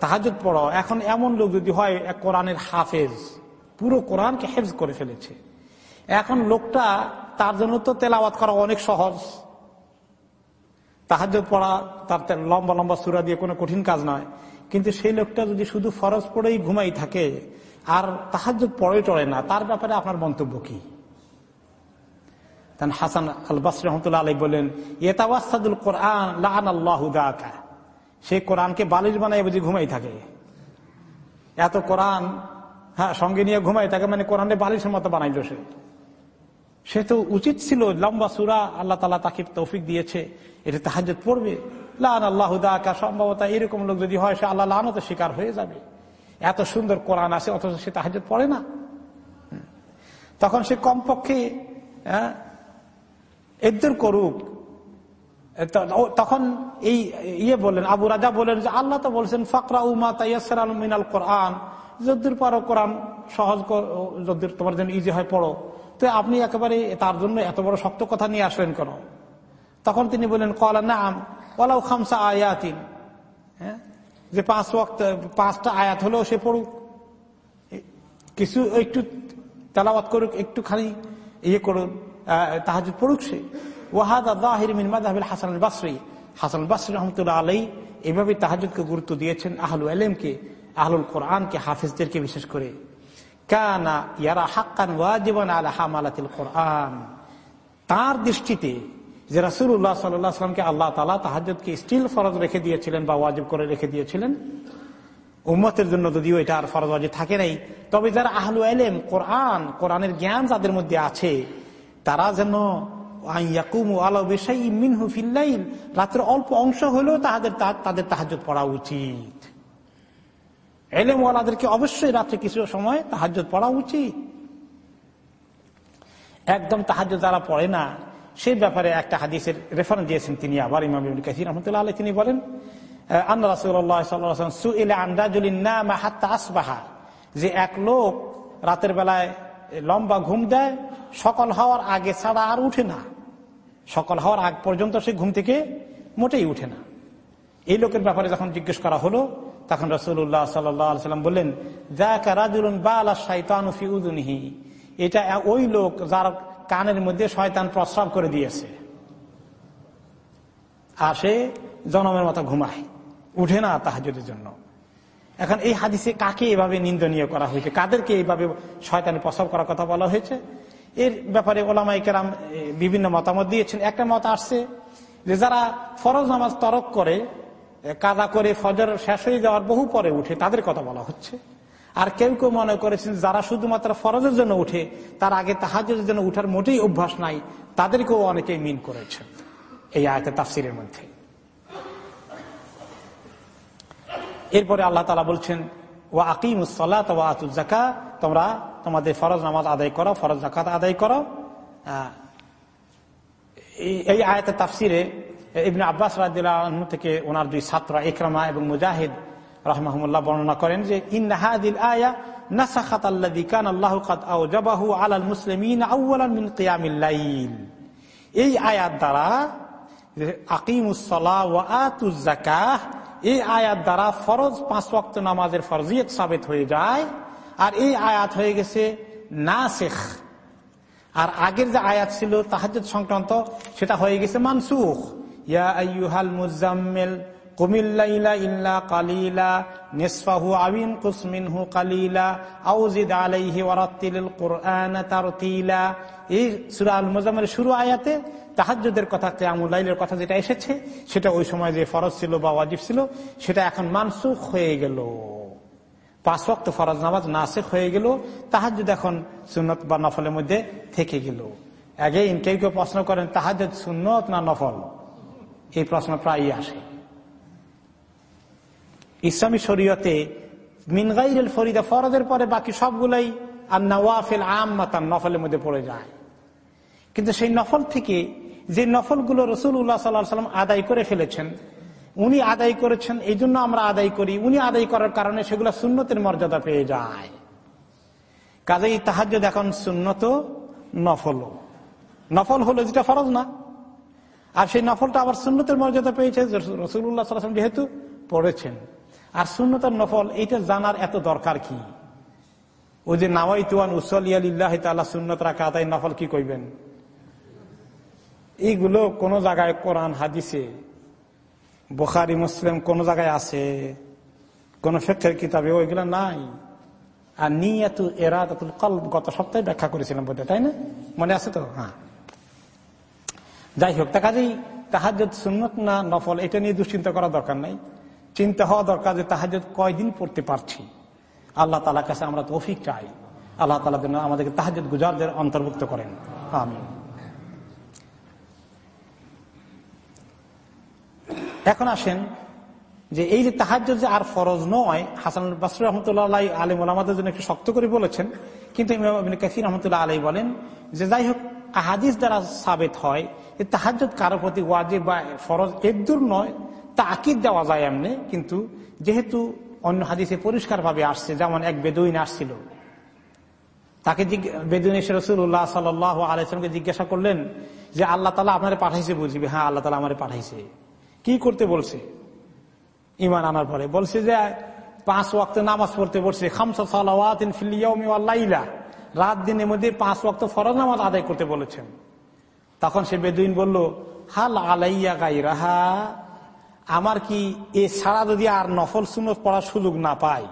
তাহাজুদ পড়ো। এখন এমন লোক যদি হয় কোরআনের হাফেজ, পুরো কোরআনকে হেফজ করে ফেলেছে। এখন লোকটা তার জন্য তো তেলাওয়াত করা অনেক সহজ। তাহাজ পড়া তার লম্বা লম্বা সুরা দিয়ে কোনো কঠিন কাজ নয়। কিন্তু সেই লোকটা যদি শুধু ফরজ পড়েই ঘুমাই থাকে, আর তাহাজ পড়ে টড়ে না, তার ব্যাপারে আপনার মন্তব্য কি? হাসান আল বাস রহমতুল্লাহ আলী বলেন ইয়েতাওয়াসাদুল কোরআন লাহান সে কোরআনকে বালিশ বানাই বুঝি ঘুমাই থাকে। এত কোরআন হ্যাঁ সঙ্গে নিয়ে ঘুমাই থাকে মানে কোরআনে বালিশের মতো বানাইল সে। সে তো উচিত ছিল, লম্বা সুরা, আল্লাহ তালা তাকে তৌফিক দিয়েছে, এটা তাহাজ পড়বে। লান আল্লাহ সম্ভবত এরকম লোক যদি হয় সে আল্লাহ লানত শিকার হয়ে যাবে। এত সুন্দর কোরআন আছে অথচ সে তাহাজ পড়ে না। তখন সে কমপক্ষে হ্যাঁ, এদের করুক। তখন এই ইয়ে বললেন আবু রাজা বলেন যে আল্লাহ তো বলছেন ফকরা উমা তাইয়াসের আলম মিনাল কোরআন। যদ্দুর পারো কোরআন সহজ যদ্দুর তোমার জন্য ইজি হয় পড়ো। তো আপনি একেবারে তার জন্য এত বড় শক্ত কথা নিয়ে আসলেন কেন? তখন তিনি বললেন কলা নাম ওলাউ খামসা আয়াতিন। হ্যাঁ? যে পাঁচ ওয়াক্ত, পাঁচটা আয়াত হলেও সে পড়ুক। কিছু, একটু তেলাওয়াত করুক, একটুখানি ইয়ে করুন তাহাজ পড়ুক সে। হাসান হাসান এভাবে তাহাজুদকে গুরুত্ব দিয়েছেন আলেমকে আহলুল কোরআনকে, হাফিজদেরকে বিশেষ করে। কানা ইয়ারা হাক্কান ওয়াজিবান আলা কোরআন। তার দৃষ্টিতে যে রাসুল্লাহ সাল্লামকে আল্লাহ তালা তাহাজুদকে স্টিল ফরজ রেখে দিয়েছিলেন বা ওয়াজিব করে রেখে দিয়েছিলেন। উম্মতের জন্য যদিও এটা আর ফরজ ওয়াজিব থাকে নাই, তবে যারা আহলু আলেম কোরআন, কোরআনের জ্ঞান যাদের মধ্যে আছে, তারা যেন রাতের অল্প অংশ হলেও তাদের তাদের তাহাজ পড়া উচিত। এলেমওয়ালাদেরকে অবশ্যই রাত্রে কিছু সময় তাহাজ পড়া উচিত। একদম তাহাজ যারা পড়ে না সেই ব্যাপারে একটা হাদিসের রেফারেন্স দিয়েছেন তিনি আবার, ইমাম কাসির রহমতুল্লাহ আলী তিনি বলেন যে এক লোক রাতের বেলায় লম্বা ঘুম দেয়, সকল হওয়ার আগে ছাড়া আর উঠে না। সকল হওয়ার আগ পর্যন্ত সে ঘুম থেকে মোটেই উঠে না। এই লোকের ব্যাপারে যখন জিজ্ঞেস করা হলো, তখন রসুল্লাহ সাল্লাম বললেন উদুনিহি এটা ওই লোক যার কানের মধ্যে শয়তান প্রস্রাব করে দিয়েছে। আর সে জনমের মতো ঘুমায়। উঠে না তাহাজের জন্য। এখন এই হাদিসে কাকে এভাবে নিন্দনীয় করা হয়েছে? কাদেরকে এইভাবে শয়তানের প্রস্রাব করার কথা বলা হয়েছে? এর ব্যাপারে ওলামাই কেরাম বিভিন্ন মতামত দিয়েছেন। একটা মত আসছে যে যারা ফরজ নামাজ তরক করে কাদা করে ফজর শেষ হয়ে যাওয়ার বহু পরে উঠে তাদের কথা বলা হচ্ছে। আর কেউ কেউ মনে করেছেন যারা শুধুমাত্র ফরজের জন্য উঠে, তার আগে তাহাজের জন্য উঠার মোটেই অভ্যাস নাই, তাদেরকেও অনেকেই মিন করেছেন। এই আয়তে তাফসিরের মধ্যে। এরপরে আল্লাহ তালা বলছেন ও আকিম জাকা তোমরা তোমাদের ফরজ নামাজ আদায় করো, ফরজ জাকাত আদায় করো। এই আয়তে তাফসিরে ইবনে আব্বাস রাজিল্লাহ থেকে ওনার দুই ছাত্র, ইকরামা এবং মুজাহিদ রহমাহমুল্লাহ বর্ণনা করেন যে ইন্নাহাদিল আয়া নাসাখাত আল্লাযী কান আল্লাহু কাদ আওজাবাহু আলাল মুসলিমিন আউওয়ালান মিন কিয়ামিল লাইল। এই আয়াত দ্বারা আকিমুস সালাহ ওয়া আতুজ যাকাহ, এই আয়াত দ্বারা ফরজ পাঁচ ওয়াক্ত নামাজের ফরজিয়ত সাবিত হয়ে যায়। আর এই আয়াত হয়ে গেছে না শেখ আর আগের যে আয়াত ছিল তাহাজ সংক্রান্ত, সেটা হয়ে গেছে মানসুখ। ইয়া আইয়ুহাল মুজাম্মিল কুমিল্লাইলা কুসমিনহু কুরআন এই আল শুরু আয়াতে কথা কথা যেটা এসেছে, সেটা ওই সময় যে ফরজ ছিল বা ওয়াজিব ছিল, সেটা এখন মানসুখ হয়ে গেল। পাঁচ ওয়াক্ত ফরজ নামাজ নাসেখ হয়ে গেল তাহাজুদ এখন সুন্নত বা নফলের মধ্যে থেকে গেল। আগে কেউ কেউ প্রশ্ন করেন তাহাজুদ সুন্নত না নফল? এই প্রশ্ন প্রায়ই আসে। ইসলামী শরীয়তে মিনগাইল ফরিদা ফরজের পরে বাকি সবগুলাই আর নওয়াফেল আম মাতান নফলের মধ্যে পড়ে যায়। কিন্তু সেই নফল থেকে যে নফলগুলো রসুল উল্লাহ সাল্লাহ সাল্লাম আদায় করে ফেলেছেন, উনি আদায় করেছেন, এই জন্য আমরা আদায় করি, উনি আদায় করার কারণে সেগুলো সুন্নতের মর্যাদা পেয়ে যায়। কাজেই তাহাজ এখন সুন্নত, নফল। নফল হলো যেটা ফরজ না। আর সেই নফলটা আবার সুন্নতের মর্যাদা পেয়েছে রসুল্লাহ সাল্লাম যেহেতু পড়েছেন। আর সুন্নতের নফল, এইটা জানার এত দরকার কি? ওই যে নাওয়াই তুয়ান উসলিয়াল্লাহ তাল্লাহ সুন্নত রাখা তাই নফল কি কইবেন? এইগুলো কোন জায়গায় কোরআন, হাদিসে, বোখারি, মুসলিম কোন জায়গায় আছে? কোন ফেকের কিতাবে ওইগুলো নাই? আর নিয়াতু এরাতুল কল গত সপ্তাহে ব্যাখ্যা করেছিলাম বোধহয়, তাই না? মনে আছে তো? হ্যাঁ। যাই হোক, তা কাজেই তাহাজ সুন্নত না নফল, এটা নিয়ে দুশ্চিন্তা করা দরকার নাই। চিন্তা হওয়া দরকার যে তাহাজ কয়দিন পড়তে পারছি। আল্লাহ তালার কাছে আমরা তৌফিক চাই। আল্লাহ তালা যেন আমাদেরকে তাহাজ গুজারদের অন্তর্ভুক্ত করেন। আমি এখন আসেন যে এই যে তাহাজ যে আর ফরজ নয়, হাসান বাসর রহমতুল্লাহ আলিম আমাদের জন্য একটু শক্ত করে বলেছেন, কিন্তু কাসির রহমতুল্লাহ আলী বলেন যে যাই হোক, আহাদিস দ্বারা সাবেত হয় যে তাহাজ কারও প্রতি ওয়াজিব বা ফরজ একদূর নয় তা আকিদ দেওয়া যায় এমনি, কিন্তু যেহেতু অন্য হাদিসে পরিষ্কার ভাবে আসছে, যেমন এক বেদুইন আসছিল। তাকে বেদুইন এসে রসুল্লাহ সাল আলাইসলামকে জিজ্ঞাসা করলেন যে, আল্লাহ তালা আপনার পাঠাইছে বুঝবি হ্যাঁ আল্লাহ তালা আমার পাঠাইছে। কি করতে বলছে? ইমান আনার পরে বলছে যে, পাঁচ ওয়াক্ত নামাজ পড়তে বলছে, খামসা সালাওয়াতিন রাত দিনের মধ্যে পাঁচ ওয়াক্ত ফরজ নামাজ আদায় করতে বলেছেন। তখন সে বেদুইন বলল, হাল আলাইয়া গাই রাহা আমার কি এ ছাড়া যদি আর নফল সুনত পড়ার সুযোগ না পাই?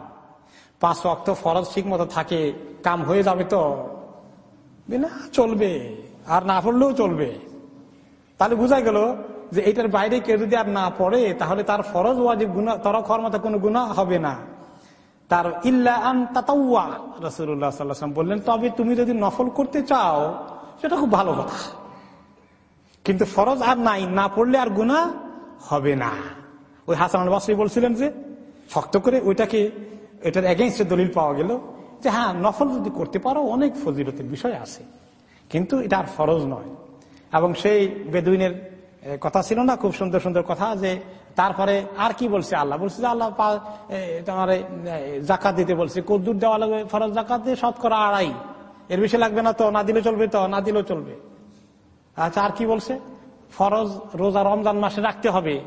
পাঁচ ওয়াক্ত ফরজ ঠিক মতো থাকে, কাম হয়ে যাবে তো? না চলবে, আর না পড়লেও চলবে। তাহলে বোঝা গেল যে এটার বাইরে কেউ যদি আর না পড়ে, তাহলে তার ফরজ, ওয়াজিব গুণা তরক হওয়ার মতো কোনো গুণা হবে না। তার ইল্লা আন তাতাউয়া রসুল্লাহ সাল্লাম বললেন, তবে তুমি যদি নফল করতে চাও, সেটা খুব ভালো কথা। কিন্তু ফরজ আর নাই, না পড়লে আর গুণা হবে না। ওই হাসান বাসী বলছিলেন যে, শক্ত করে ওইটাকে, এটার এগেনস্টে দলিল পাওয়া গেল যে হ্যাঁ নফল যদি করতে পারো, অনেক ফজিলতের বিষয় আছে। কিন্তু এটা আর ফরজ নয়। এবং সেই বেদুইনের কথা ছিল না, খুব সুন্দর সুন্দর কথা যে, তারপরে আর কি বলছে আল্লাহ? বলছে যে, আল্লাহ তোমার জাকাত দিতে বলছে। কদ্দুর দেওয়া লাগবে ফরজ জাকাত দিয়ে? শতকরা আড়াই। এর বেশি লাগবে না তো? না দিলে চলবে তো? না দিলেও চলবে। আচ্ছা আর কি বলছে? ফরজ রোজা রমজান মাসে রাখতে হবে।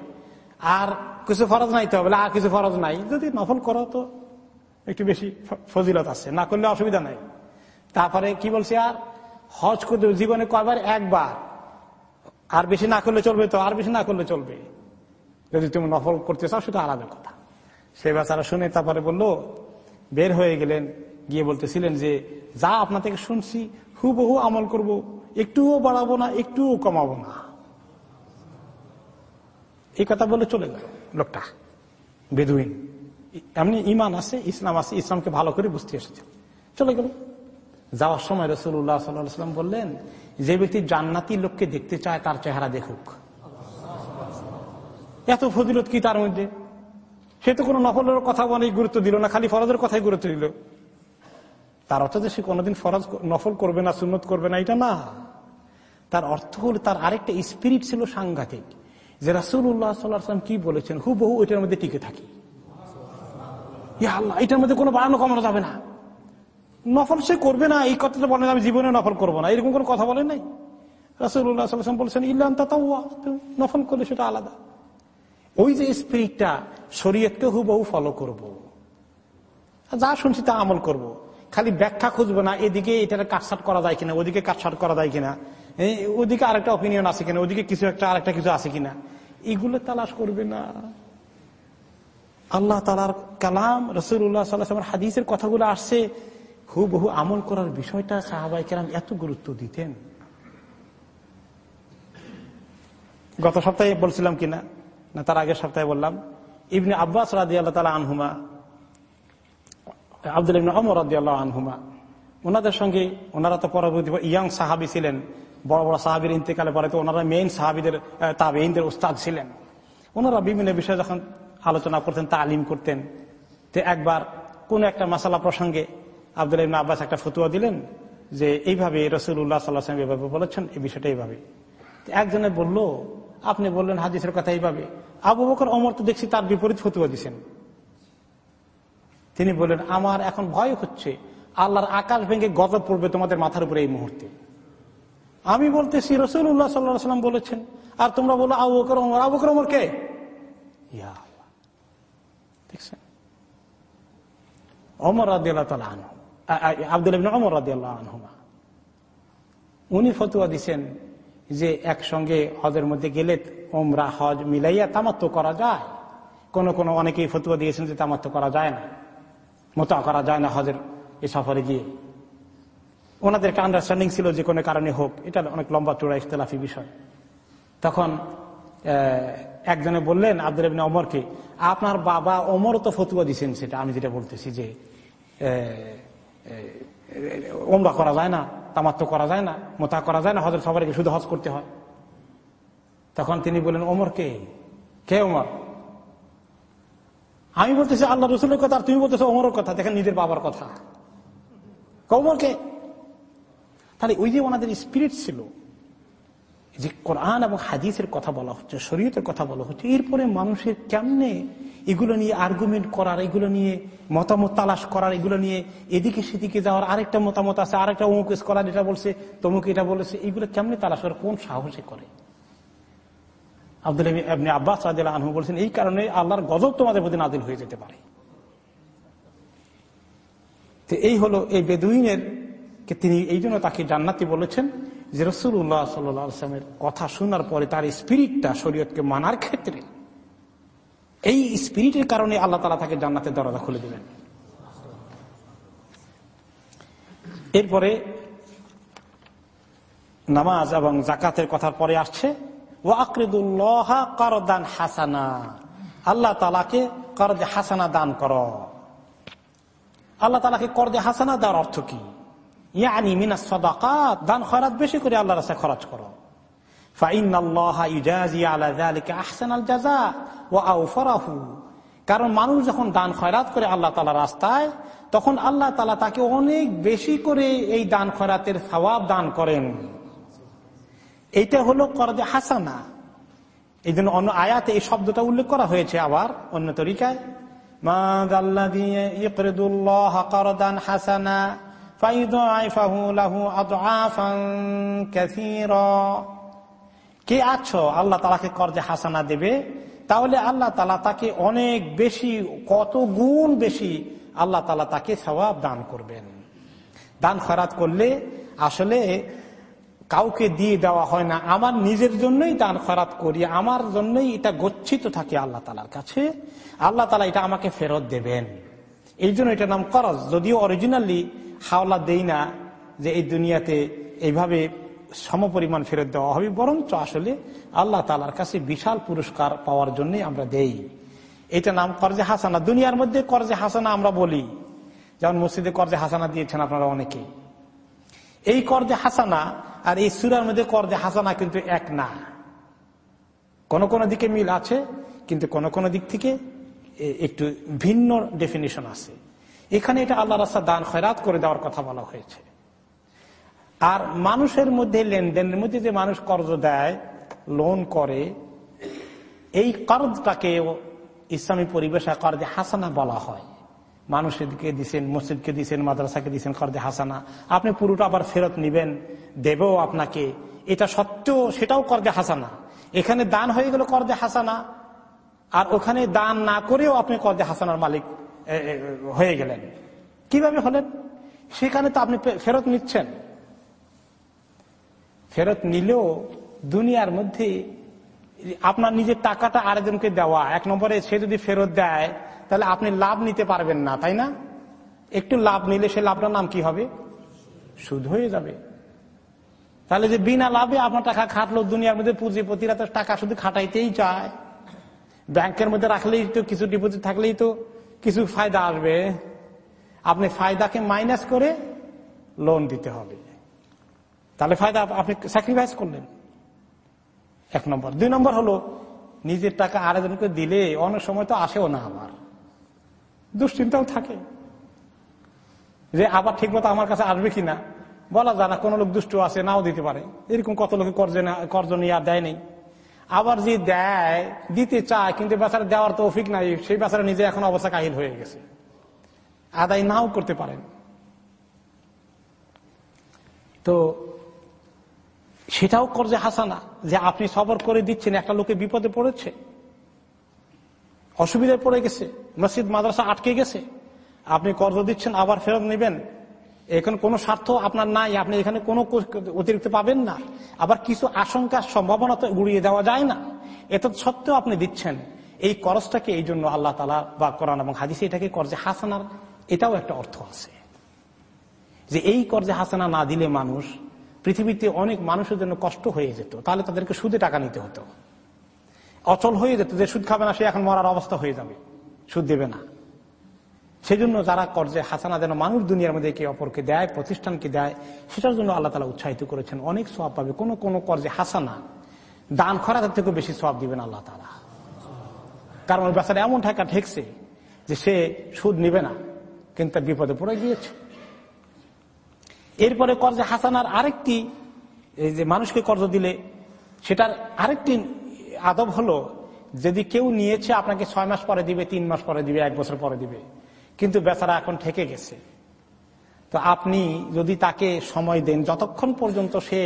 আর কিছু ফরজ নাই তো, বলে আর কিছু ফরজ নাই। যদি নফল করো তো একটু বেশি ফজিলত আছে, না করলে অসুবিধা নাই। তারপরে কি বলছে আর? হজ করতে জীবনে কয়বার? একবার। আর বেশি না করলে চলবে তো, আর বেশি না করলে চলবে। যদি তুমি নফল করতে চাও, সেটা আলাদা কথা। সে বেচারা শুনে তারপরে বলল, বের হয়ে গেলেন, গিয়ে বলতেছিলেন যে, যা আপনার থেকে শুনছি, হুবহু আমল করব। একটুও বাড়াবো না, একটুও কমাবো না। এই কথা বলে চলে গেল। লোকটা। বেদুইন। এমনি ইমান আছে ইসলাম আছে ইসলামকে ভালো করে বুঝতে এসেছে। চলে গেল। যাওয়ার সময় রসুল্লাহ সাল্লাম বললেন যে ব্যক্তি জান্নাতি লোককে দেখতে চায় তার চেহারা দেখুক। এত ফজিলত কি তার মধ্যে? সে তো কোনো নফলের কথা অনেক গুরুত্ব দিল না খালি ফরজের কথাই গুরুত্ব দিল। তার অর্থ যে সে কোনোদিন ফরজ নফল করবে না সুন্নত করবে না এটা না। তার অর্থ হল তার আরেকটা স্পিরিট ছিল সাংঘাতিক। যে রাসুল্লাহ সাল্লাম কি বলেছেন হু বহু এটার মধ্যে টিকে থাকি। আল্লাহ, এটার মধ্যে কোনো বাড়ানো কমানো যাবে না। নফল সে করবে না, এই কথাটা বলেন আমি জীবনে নফল করব না। এরকম কোনো কথা বলেন নাই? রাসুল্লাহ সাল্লাম বলছেন ইল্লাম তাতাউয়া নফল করলে সেটা আলাদা। ওই যে স্পিরিটটা, শরীয়তকে হুবহু ফলো করব। যা শুনছি তা আমল করব। খালি ব্যাখ্যা খুঁজবো না, এদিকে এটা কাটসাট করা যায় কিনা, ওদিকে কাটসাট করা যায় কিনা। ওদিকে আরেকটা অপিনিয়ন আছে কিনা, ওদিকে কিছু একটা, আরেকটা কিছু আছে কিনা। এগুলো তালাশ করবে না। আল্লাহ তালার কালাম রসুল্লাহ সাল্লাহ হাদিসের কথাগুলো আসছে। বহু আমল করার বিষয়টা সাহাবাই কেরাম এত গুরুত্ব দিতেন। গত সপ্তাহে বলছিলাম কিনা, না তার আগের সপ্তাহে বললাম। ইবনে আব্বাস রাজি আল্লাহ তালা আনহুমা, আব্দুল ইবনে অমর রাজি আল্লাহ আনহুমা, ওনাদের সঙ্গে ওনারা তো পরবর্তী ইয়াং সাহাবি ছিলেন। বড় বড় সাহাবির ইন্তেকালে পরে তো ওনারা মেইন সাহাবিদের তাবেইনদের উস্তাদ ছিলেন। ওনারা বিভিন্ন বিষয়ে যখন আলোচনা করতেন, তালিম করতেন, তো একবার কোন একটা মশালা প্রসঙ্গে আব্দুল আব্বাস একটা ফতুয়া দিলেন যে, এইভাবে রসুল রসুল্লাহ সাল্লাহ এভাবে বলেছেন, এই বিষয়টা এইভাবে। একজনে বলল, আপনি বললেন হাদিসের কথা এইভাবে। আবু বকর অমর তো দেখছি তার বিপরীত ফতুয়া দিচ্ছেন তিনি বললেন, আমার এখন ভয় হচ্ছে, আল্লাহর আকাশ ভেঙে গজব পড়বে তোমাদের মাথার উপরে এই মুহূর্তে। আমি বলতেছি রসুল্লাহ সাল্লাহ সাল্লাম বলেছেন। আর তোমরা বলো, আবু বকর অমর আবু বকর অমর কে? দেখছেন? অমর রাদিয়াল্লাহ তালা আনহু। আব্দুল অমর রাদিয়াল্লাহ আনহুমা। উনি ফতুয়া দিচ্ছেন যে একসঙ্গে হজের মধ্যে গেলে ওমরা, হজ মিলাইয়া তামাত্ম করা যায়। কোন কোন অনেকেই ফতুয়া দিয়েছেন যে তামাত্ম করা যায় না। মোতা করা যায় না হজের এ সফরে গিয়ে। ওনাদের একটা আন্ডারস্ট্যান্ডিং ছিল যে কোনো কারণে হোক, এটা অনেক লম্বা চূড়া ইখতলাফি বিষয়। তখন একজনে বললেন আব্দুল ইবিন অমরকে আপনার বাবা অমর তো ফতুয়া দিচ্ছেন সেটা, আমি যেটা বলতেছি যে ওমরা করা যায় না, তামাত্ম করা যায় না, মোতা করা যায় না হজর সবাইকে শুধু হজ করতে হয়। তখন তিনি বললেন, ওমর কে? কে ওমর? আমি বলতেছি আল্লাহ রসুলের কথা, আর তুমি বলতেছো ওমরের কথা, দেখেন নিজের বাবার কথা। কমর কে? তাহলে ওই যে ওনাদের স্পিরিট ছিল যে কোরআন এবং হাদিসের কথা বলা হচ্ছে, শরীয়তের কথা বলা হচ্ছে, এরপরে মানুষের কেমনে এগুলো নিয়ে আর্গুমেন্ট করার, এগুলো নিয়ে মতামত তালাশ করার, এগুলো নিয়ে এদিকে সেদিকে যাওয়ার আরেকটা মতামত আছে, আরেকটা অমুক করার এটা বলছে, তমুক এটা বলেছে, এগুলো কেমনে তালাশ করে কোন সাহসে করে? আব্দুল আপনি আব্বাস রাজিল আনহু বলছেন, এই কারণে আল্লাহর গজব তোমাদের প্রতি নাদিল হয়ে যেতে পারে। তো এই হলো এই বেদুইনের তিনি এই জন্য তাকে জান্নাতি বলেছেন যে রসুল্লাহ সাল্লামের কথা শোনার পরে তার স্পিরিটটা শরীয়তকে মানার ক্ষেত্রে, এই স্পিরিটের কারণে আল্লাহ তালা তাকে জান্নাতের দরজা খুলে দেবেন এরপরে নামাজ এবং জাকাতের কথার পরে আসছে ও আকরিদুল্লাহ করদান হাসানা আল্লাহ তালাকে করদে হাসানা দান কর। আল্লাহ তালাকে করদে হাসানা দেওয়ার অর্থ কি? ইয়ানি মিনা সদাকাত দান খরাত বেশি করে আল্লাহ রাস্তায় খরচ করো। কারণ মানুষ যখন দান খয়রাত করে আল্লাহ তালা রাস্তায়, তখন আল্লাহ তালা তাকে অনেক বেশি করে এই দান খয়রাতের সবাব দান করেন। এইটা হলো করদে হাসানা। এই জন্য অন্য আয়াতে এই শব্দটা উল্লেখ করা হয়েছে আবার অন্য তরিকায়। মা আল্লাহ দিয়ে হাসানা কে আছো? আল্লাহ তালাকে কর্জে হাসানা দেবে। তাহলে আল্লাহ তালা তাকে অনেক বেশি, কত গুণ বেশি আল্লাহ তালা তাকে সবাব দান করবেন। দান খরাত করলে আসলে কাউকে দিয়ে দেওয়া হয় না। আমার নিজের জন্যই দান খরাত করি, আমার জন্যই এটা গচ্ছিত থাকে আল্লাহ তালার কাছে। আল্লাহ তালা এটা আমাকে ফেরত দেবেন। এই জন্য এটার নাম করজ। যদিও অরিজিনালি হাওলা দেই না যে এই দুনিয়াতে এইভাবে সমপরিমাণ ফেরত দেওয়া হবে, বরঞ্চ আসলে আল্লাহ তালার কাছে বিশাল পুরস্কার পাওয়ার জন্যই আমরা দেই। এটা নাম কর্জে হাসানা। দুনিয়ার মধ্যে কর্জে হাসানা আমরা বলি। যেমন মসজিদে কর্জে হাসানা দিয়েছেন আপনারা অনেকে। এই কর্জে হাসানা আর এই সুরার মধ্যে কর্জে হাসানা কিন্তু এক না। কোন কোন দিকে মিল আছে, কিন্তু কোন কোন দিক থেকে একটু ভিন্ন ডেফিনেশন আছে। এখানে এটা আল্লাহ রাস্তা দান খয়রাত করে দেওয়ার কথা বলা হয়েছে। আর মানুষের মধ্যে লেনদেনের মধ্যে যে মানুষ কর্জ দেয় লোন করে, এই কর্জটাকে ইসলামী পরিবেশে কর্জে হাসানা বলা হয়। মানুষকে দিচ্ছেন মসজিদকে দিচ্ছেন মাদ্রাসাকে দিচ্ছেন কর্জে হাসানা। আপনি পুরোটা আবার ফেরত নিবেন, দেবেও আপনাকে। এটা সত্ত্বেও সেটাও কর্জে হাসানা। এখানে দান হয়ে গেল কর্জে হাসানা। আর ওখানে দান না করেও আপনি কর্জে হাসানার মালিক হয়ে গেলেন। কীভাবে হলেন? সেখানে তো আপনি ফেরত নিচ্ছেন। ফেরত নিলেও দুনিয়ার মধ্যে আপনার নিজের টাকাটা আরেকজনকে দেওয়া, এক নম্বরে সে যদি ফেরত দেয়, তাহলে আপনি লাভ নিতে পারবেন না, তাই না? একটু লাভ নিলে সে লাভটার নাম কি হবে? সুদ হয়ে যাবে। তাহলে যে বিনা লাভে আপনার টাকা খাটলো, দুনিয়ার মধ্যে পুঁজিপতিরা তো টাকা শুধু খাটাইতেই চায়। ব্যাংকের মধ্যে রাখলেই তো কিছু ডিপোজিট থাকলেই তো কিছু ফায়দা আসবে। আপনি ফায়দাকে মাইনাস করে লোন দিতে হবে। তাহলে ফায়দা আপনি স্যাক্রিফাইস করলেন। এক নম্বর। দুই নম্বর হলো, নিজের টাকা আরেকজনকে দিলে অনেক সময় তো আসেও না আমার দুশ্চিন্তাও থাকে। যে আবার ঠিক মতো আমার কাছে আসবে কিনা, বলা যায় না, কোন লোক দুষ্ট আছে, নাও দিতে পারে। এরকম কত লোকে কর্জ নিয়ে আর দেয় নেই। আবার যে দেয়, দিতে চায়, কিন্তু বেচারা দেওয়ার তো অফিক নাই, সেই বেচারা নিজে এখন অবস্থা কাহিল হয়ে গেছে। আদায় নাও করতে পারেন। তো সেটাও করছে হাসানা, যে আপনি সবর করে দিচ্ছেন, একটা লোকে বিপদে পড়েছে, অসুবিধায় পড়ে গেছে, মসজিদ, মাদ্রাসা আটকে গেছে, আপনি কর্জ দিচ্ছেন, আবার ফেরত নেবেন এখানে কোনো স্বার্থ আপনার নাই, আপনি এখানে কোনো অতিরিক্ত পাবেন না। আবার কিছু আশঙ্কার সম্ভাবনা তো উড়িয়ে দেওয়া যায় না। এত সত্ত্বেও আপনি দিচ্ছেন। এই করজটাকে এই জন্য আল্লাহ তালা বা কোরআন এবং হাদিসে এটাকে করজে হাসানার, এটাও একটা অর্থ আছে। যে এই কর্জে হাসানা না দিলে মানুষ পৃথিবীতে অনেক মানুষের জন্য কষ্ট হয়ে যেত, তাহলে তাদেরকে সুদে টাকা নিতে হতো। অচল হয়ে যেত যে সুদ খাবে না, সে এখন মরার অবস্থা হয়ে যাবে। সুদ দেবে না। সেই জন্য যারা কর্জে হাসানা যেন মানুষ দুনিয়ার মধ্যে কে অপরকে দেয়, প্রতিষ্ঠানকে দেয়, সেটার জন্য আল্লাহ তালা উৎসাহিত করেছেন। অনেক সব পাবে। কোন কোন কর্জে হাসানা দান খরাতের থেকে বেশি সব দিবেন আল্লাহ তালা। কারণ ওই বেচারা এমন ঠেকা ঠেকছে যে সে সুদ নিবে না, কিন্তু তার বিপদে পড়ে গিয়েছে। এরপরে কর্জে হাসানার আরেকটি, এই যে মানুষকে কর্জ দিলে, সেটার আরেকটি আদব হলো, যদি কেউ নিয়েছে, আপনাকে ছয় মাস পরে দিবে, তিন মাস পরে দিবে, এক বছর পরে দিবে কিন্তু বেচারা এখন ঠেকে গেছে। তো আপনি যদি তাকে সময় দেন, যতক্ষণ পর্যন্ত সে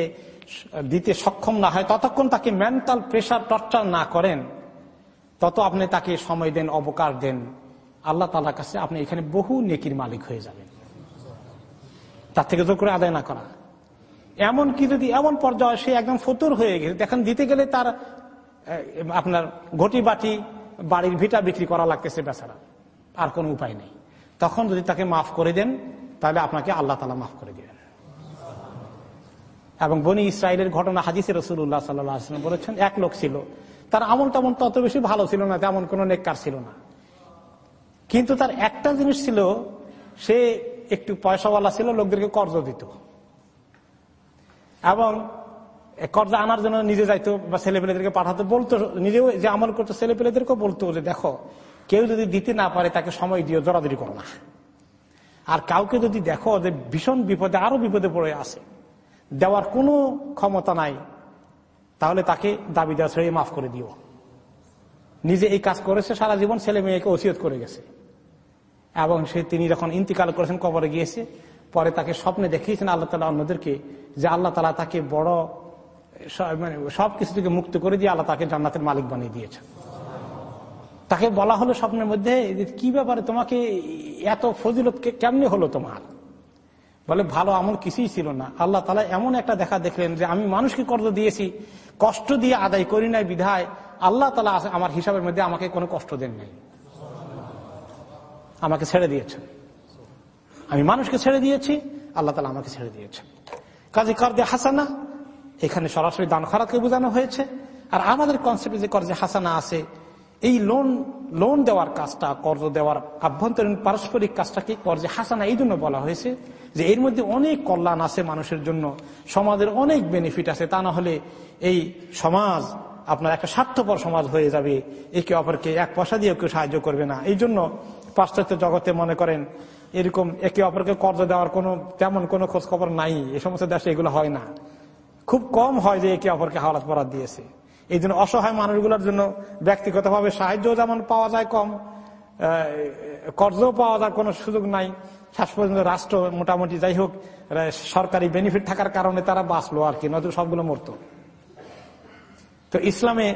দিতে সক্ষম না হয়, ততক্ষণ তাকে মেন্টাল প্রেশার টর্চার না করেন, তত আপনি তাকে সময় দেন অবকার দেন। আল্লাহ তালার কাছে আপনি এখানে বহু নেকির মালিক হয়ে যাবেন। তার থেকে জোর করে আদায় না করা। এমন কি যদি এমন পর্যায়ে সে একদম ফতুর হয়ে গেছে, দেখেন দিতে গেলে তার আপনার ঘটি বাটি বাড়ির ভিটা বিক্রি করা লাগতেছে বেচারা। আর কোনো উপায় নেই। তখন যদি তাকে মাফ করে দেন, তাহলে আপনাকে আল্লাহ তালা মাফ করে দেবেন। এবং বনি ইসরায়েলের ঘটনা হাজিসে রসুল্লাহ সাল্লাম বলেছেন, এক লোক ছিল। তার আমল তেমন তত বেশি ভালো ছিল না, তেমন কোন নেককার ছিল না। কিন্তু তার একটা জিনিস ছিল, সে একটু পয়সাওয়ালা ছিল, লোকদেরকে কর্জ দিত। এবং কর্জা আনার জন্য নিজে যাইতো বা ছেলেপেলেদেরকে পাঠাতো, বলতো, নিজেও যে আমল করতো, ছেলেপেলেদেরকেও বলতো যে, দেখো কেউ যদি দিতে না পারে, তাকে সময় দিও জড়াদড়ি করো না। আর কাউকে যদি দেখো যে ভীষণ বিপদে, আরও বিপদে পড়ে আছে, দেওয়ার কোনো ক্ষমতা নাই, তাহলে তাকে দাবি দেওয়া ছেড়ে মাফ করে দিও। নিজে এই কাজ করেছে, সারা জীবন ছেলে মেয়েকে ওসিয়ত করে গেছে। এবং সে তিনি যখন ইন্তিকাল করেছেন, কবরে গিয়েছে, পরে তাকে স্বপ্নে দেখিয়েছেন আল্লাহ তালা অন্যদেরকে, যে আল্লাহ তালা তাকে বড় মানে সব কিছু থেকে মুক্ত করে দিয়ে আল্লাহ তাকে জান্নাতের মালিক বানিয়ে দিয়েছেন। তাকে বলা হলো স্বপ্নের মধ্যে কি ব্যাপারে তোমাকে এত ফজিলত কেমনি হলো তোমার? বলে, ভালো আমল কিছুই ছিল না। আল্লাহ তালা এমন একটা দেখা দেখলেন যে, আমি মানুষকে কর্জ দিয়েছি, কষ্ট দিয়ে আদায় করি নাই বিধায়, আল্লাহ তালা আমার হিসাবের মধ্যে আমাকে কোনো কষ্ট দেন নাই। আমাকে ছেড়ে দিয়েছেন। আমি মানুষকে ছেড়ে দিয়েছি, আল্লাহ তালা আমাকে ছেড়ে দিয়েছেন। কাজে কর্জে হাসানা, এখানে সরাসরি দান খরাতকে বোঝানো হয়েছে। আর আমাদের কনসেপ্টে যে কর্জে হাসানা আছে এই লোন লোন দেওয়ার কাজটা, কর্জ দেওয়ার আভ্যন্তরীণ পারস্পরিক কাজটাকে কর্জে? হাসানা এই জন্য বলা হয়েছে যে এর মধ্যে অনেক কল্যাণ আছে মানুষের জন্য, সমাজের অনেক বেনিফিট আছে, তা না হলে এই সমাজ আপনার একটা স্বার্থপর সমাজ হয়ে যাবে, একে অপরকে এক পয়সা দিয়ে কেউ সাহায্য করবে না। এই জন্য পাশ্চাত্য জগতে মনে করেন, এরকম একে অপরকে কর্জ দেওয়ার কোনো, তেমন কোনো খোঁজ খবর নাই, এ সমস্ত দেশে এগুলো হয় না। খুব কম হয় যে একে অপরকে হাওলাত পরাত দিয়েছে। এই জন্য অসহায় মানুষগুলোর জন্য ব্যক্তিগতভাবে সাহায্য যেমন পাওয়া যায় কম কর্জও পাওয়া যায় কোনো সুযোগ নাই। শেষ পর্যন্ত রাষ্ট্র মোটামুটি যাই হোক সরকারি বেনিফিট থাকার কারণে তারা বাঁচলো আর কি, নয়তো সবগুলো মরত। তো ইসলামে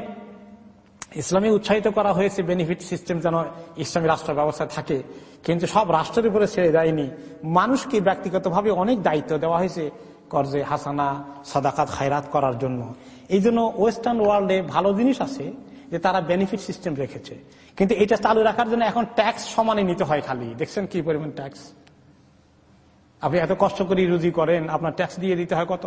ইসলামে উৎসাহিত করা হয়েছে বেনিফিট সিস্টেম যেন ইসলামী রাষ্ট্র ব্যবস্থা থাকে, কিন্তু সব রাষ্ট্রের উপরে ছেড়ে দেয়নি। মানুষকে ব্যক্তিগতভাবে অনেক দায়িত্ব দেওয়া হয়েছে কর্জে হাসানা, সাদাকাত, খায়রাত করার জন্য। এই জন্য ওয়েস্টার্ন ওয়ার্ল্ডে ভালো জিনিস আছে যে তারা বেনিফিট সিস্টেম রেখেছে। কিন্তু এটা চালু রাখার জন্য এখন ট্যাক্স সমানে নিতে হয় খালি। দেখছেন কি পরিমাণ ট্যাক্স আপনি এত কষ্ট করে রুজি করেন, আপনার ট্যাক্স দিয়ে দিতে হয় কত?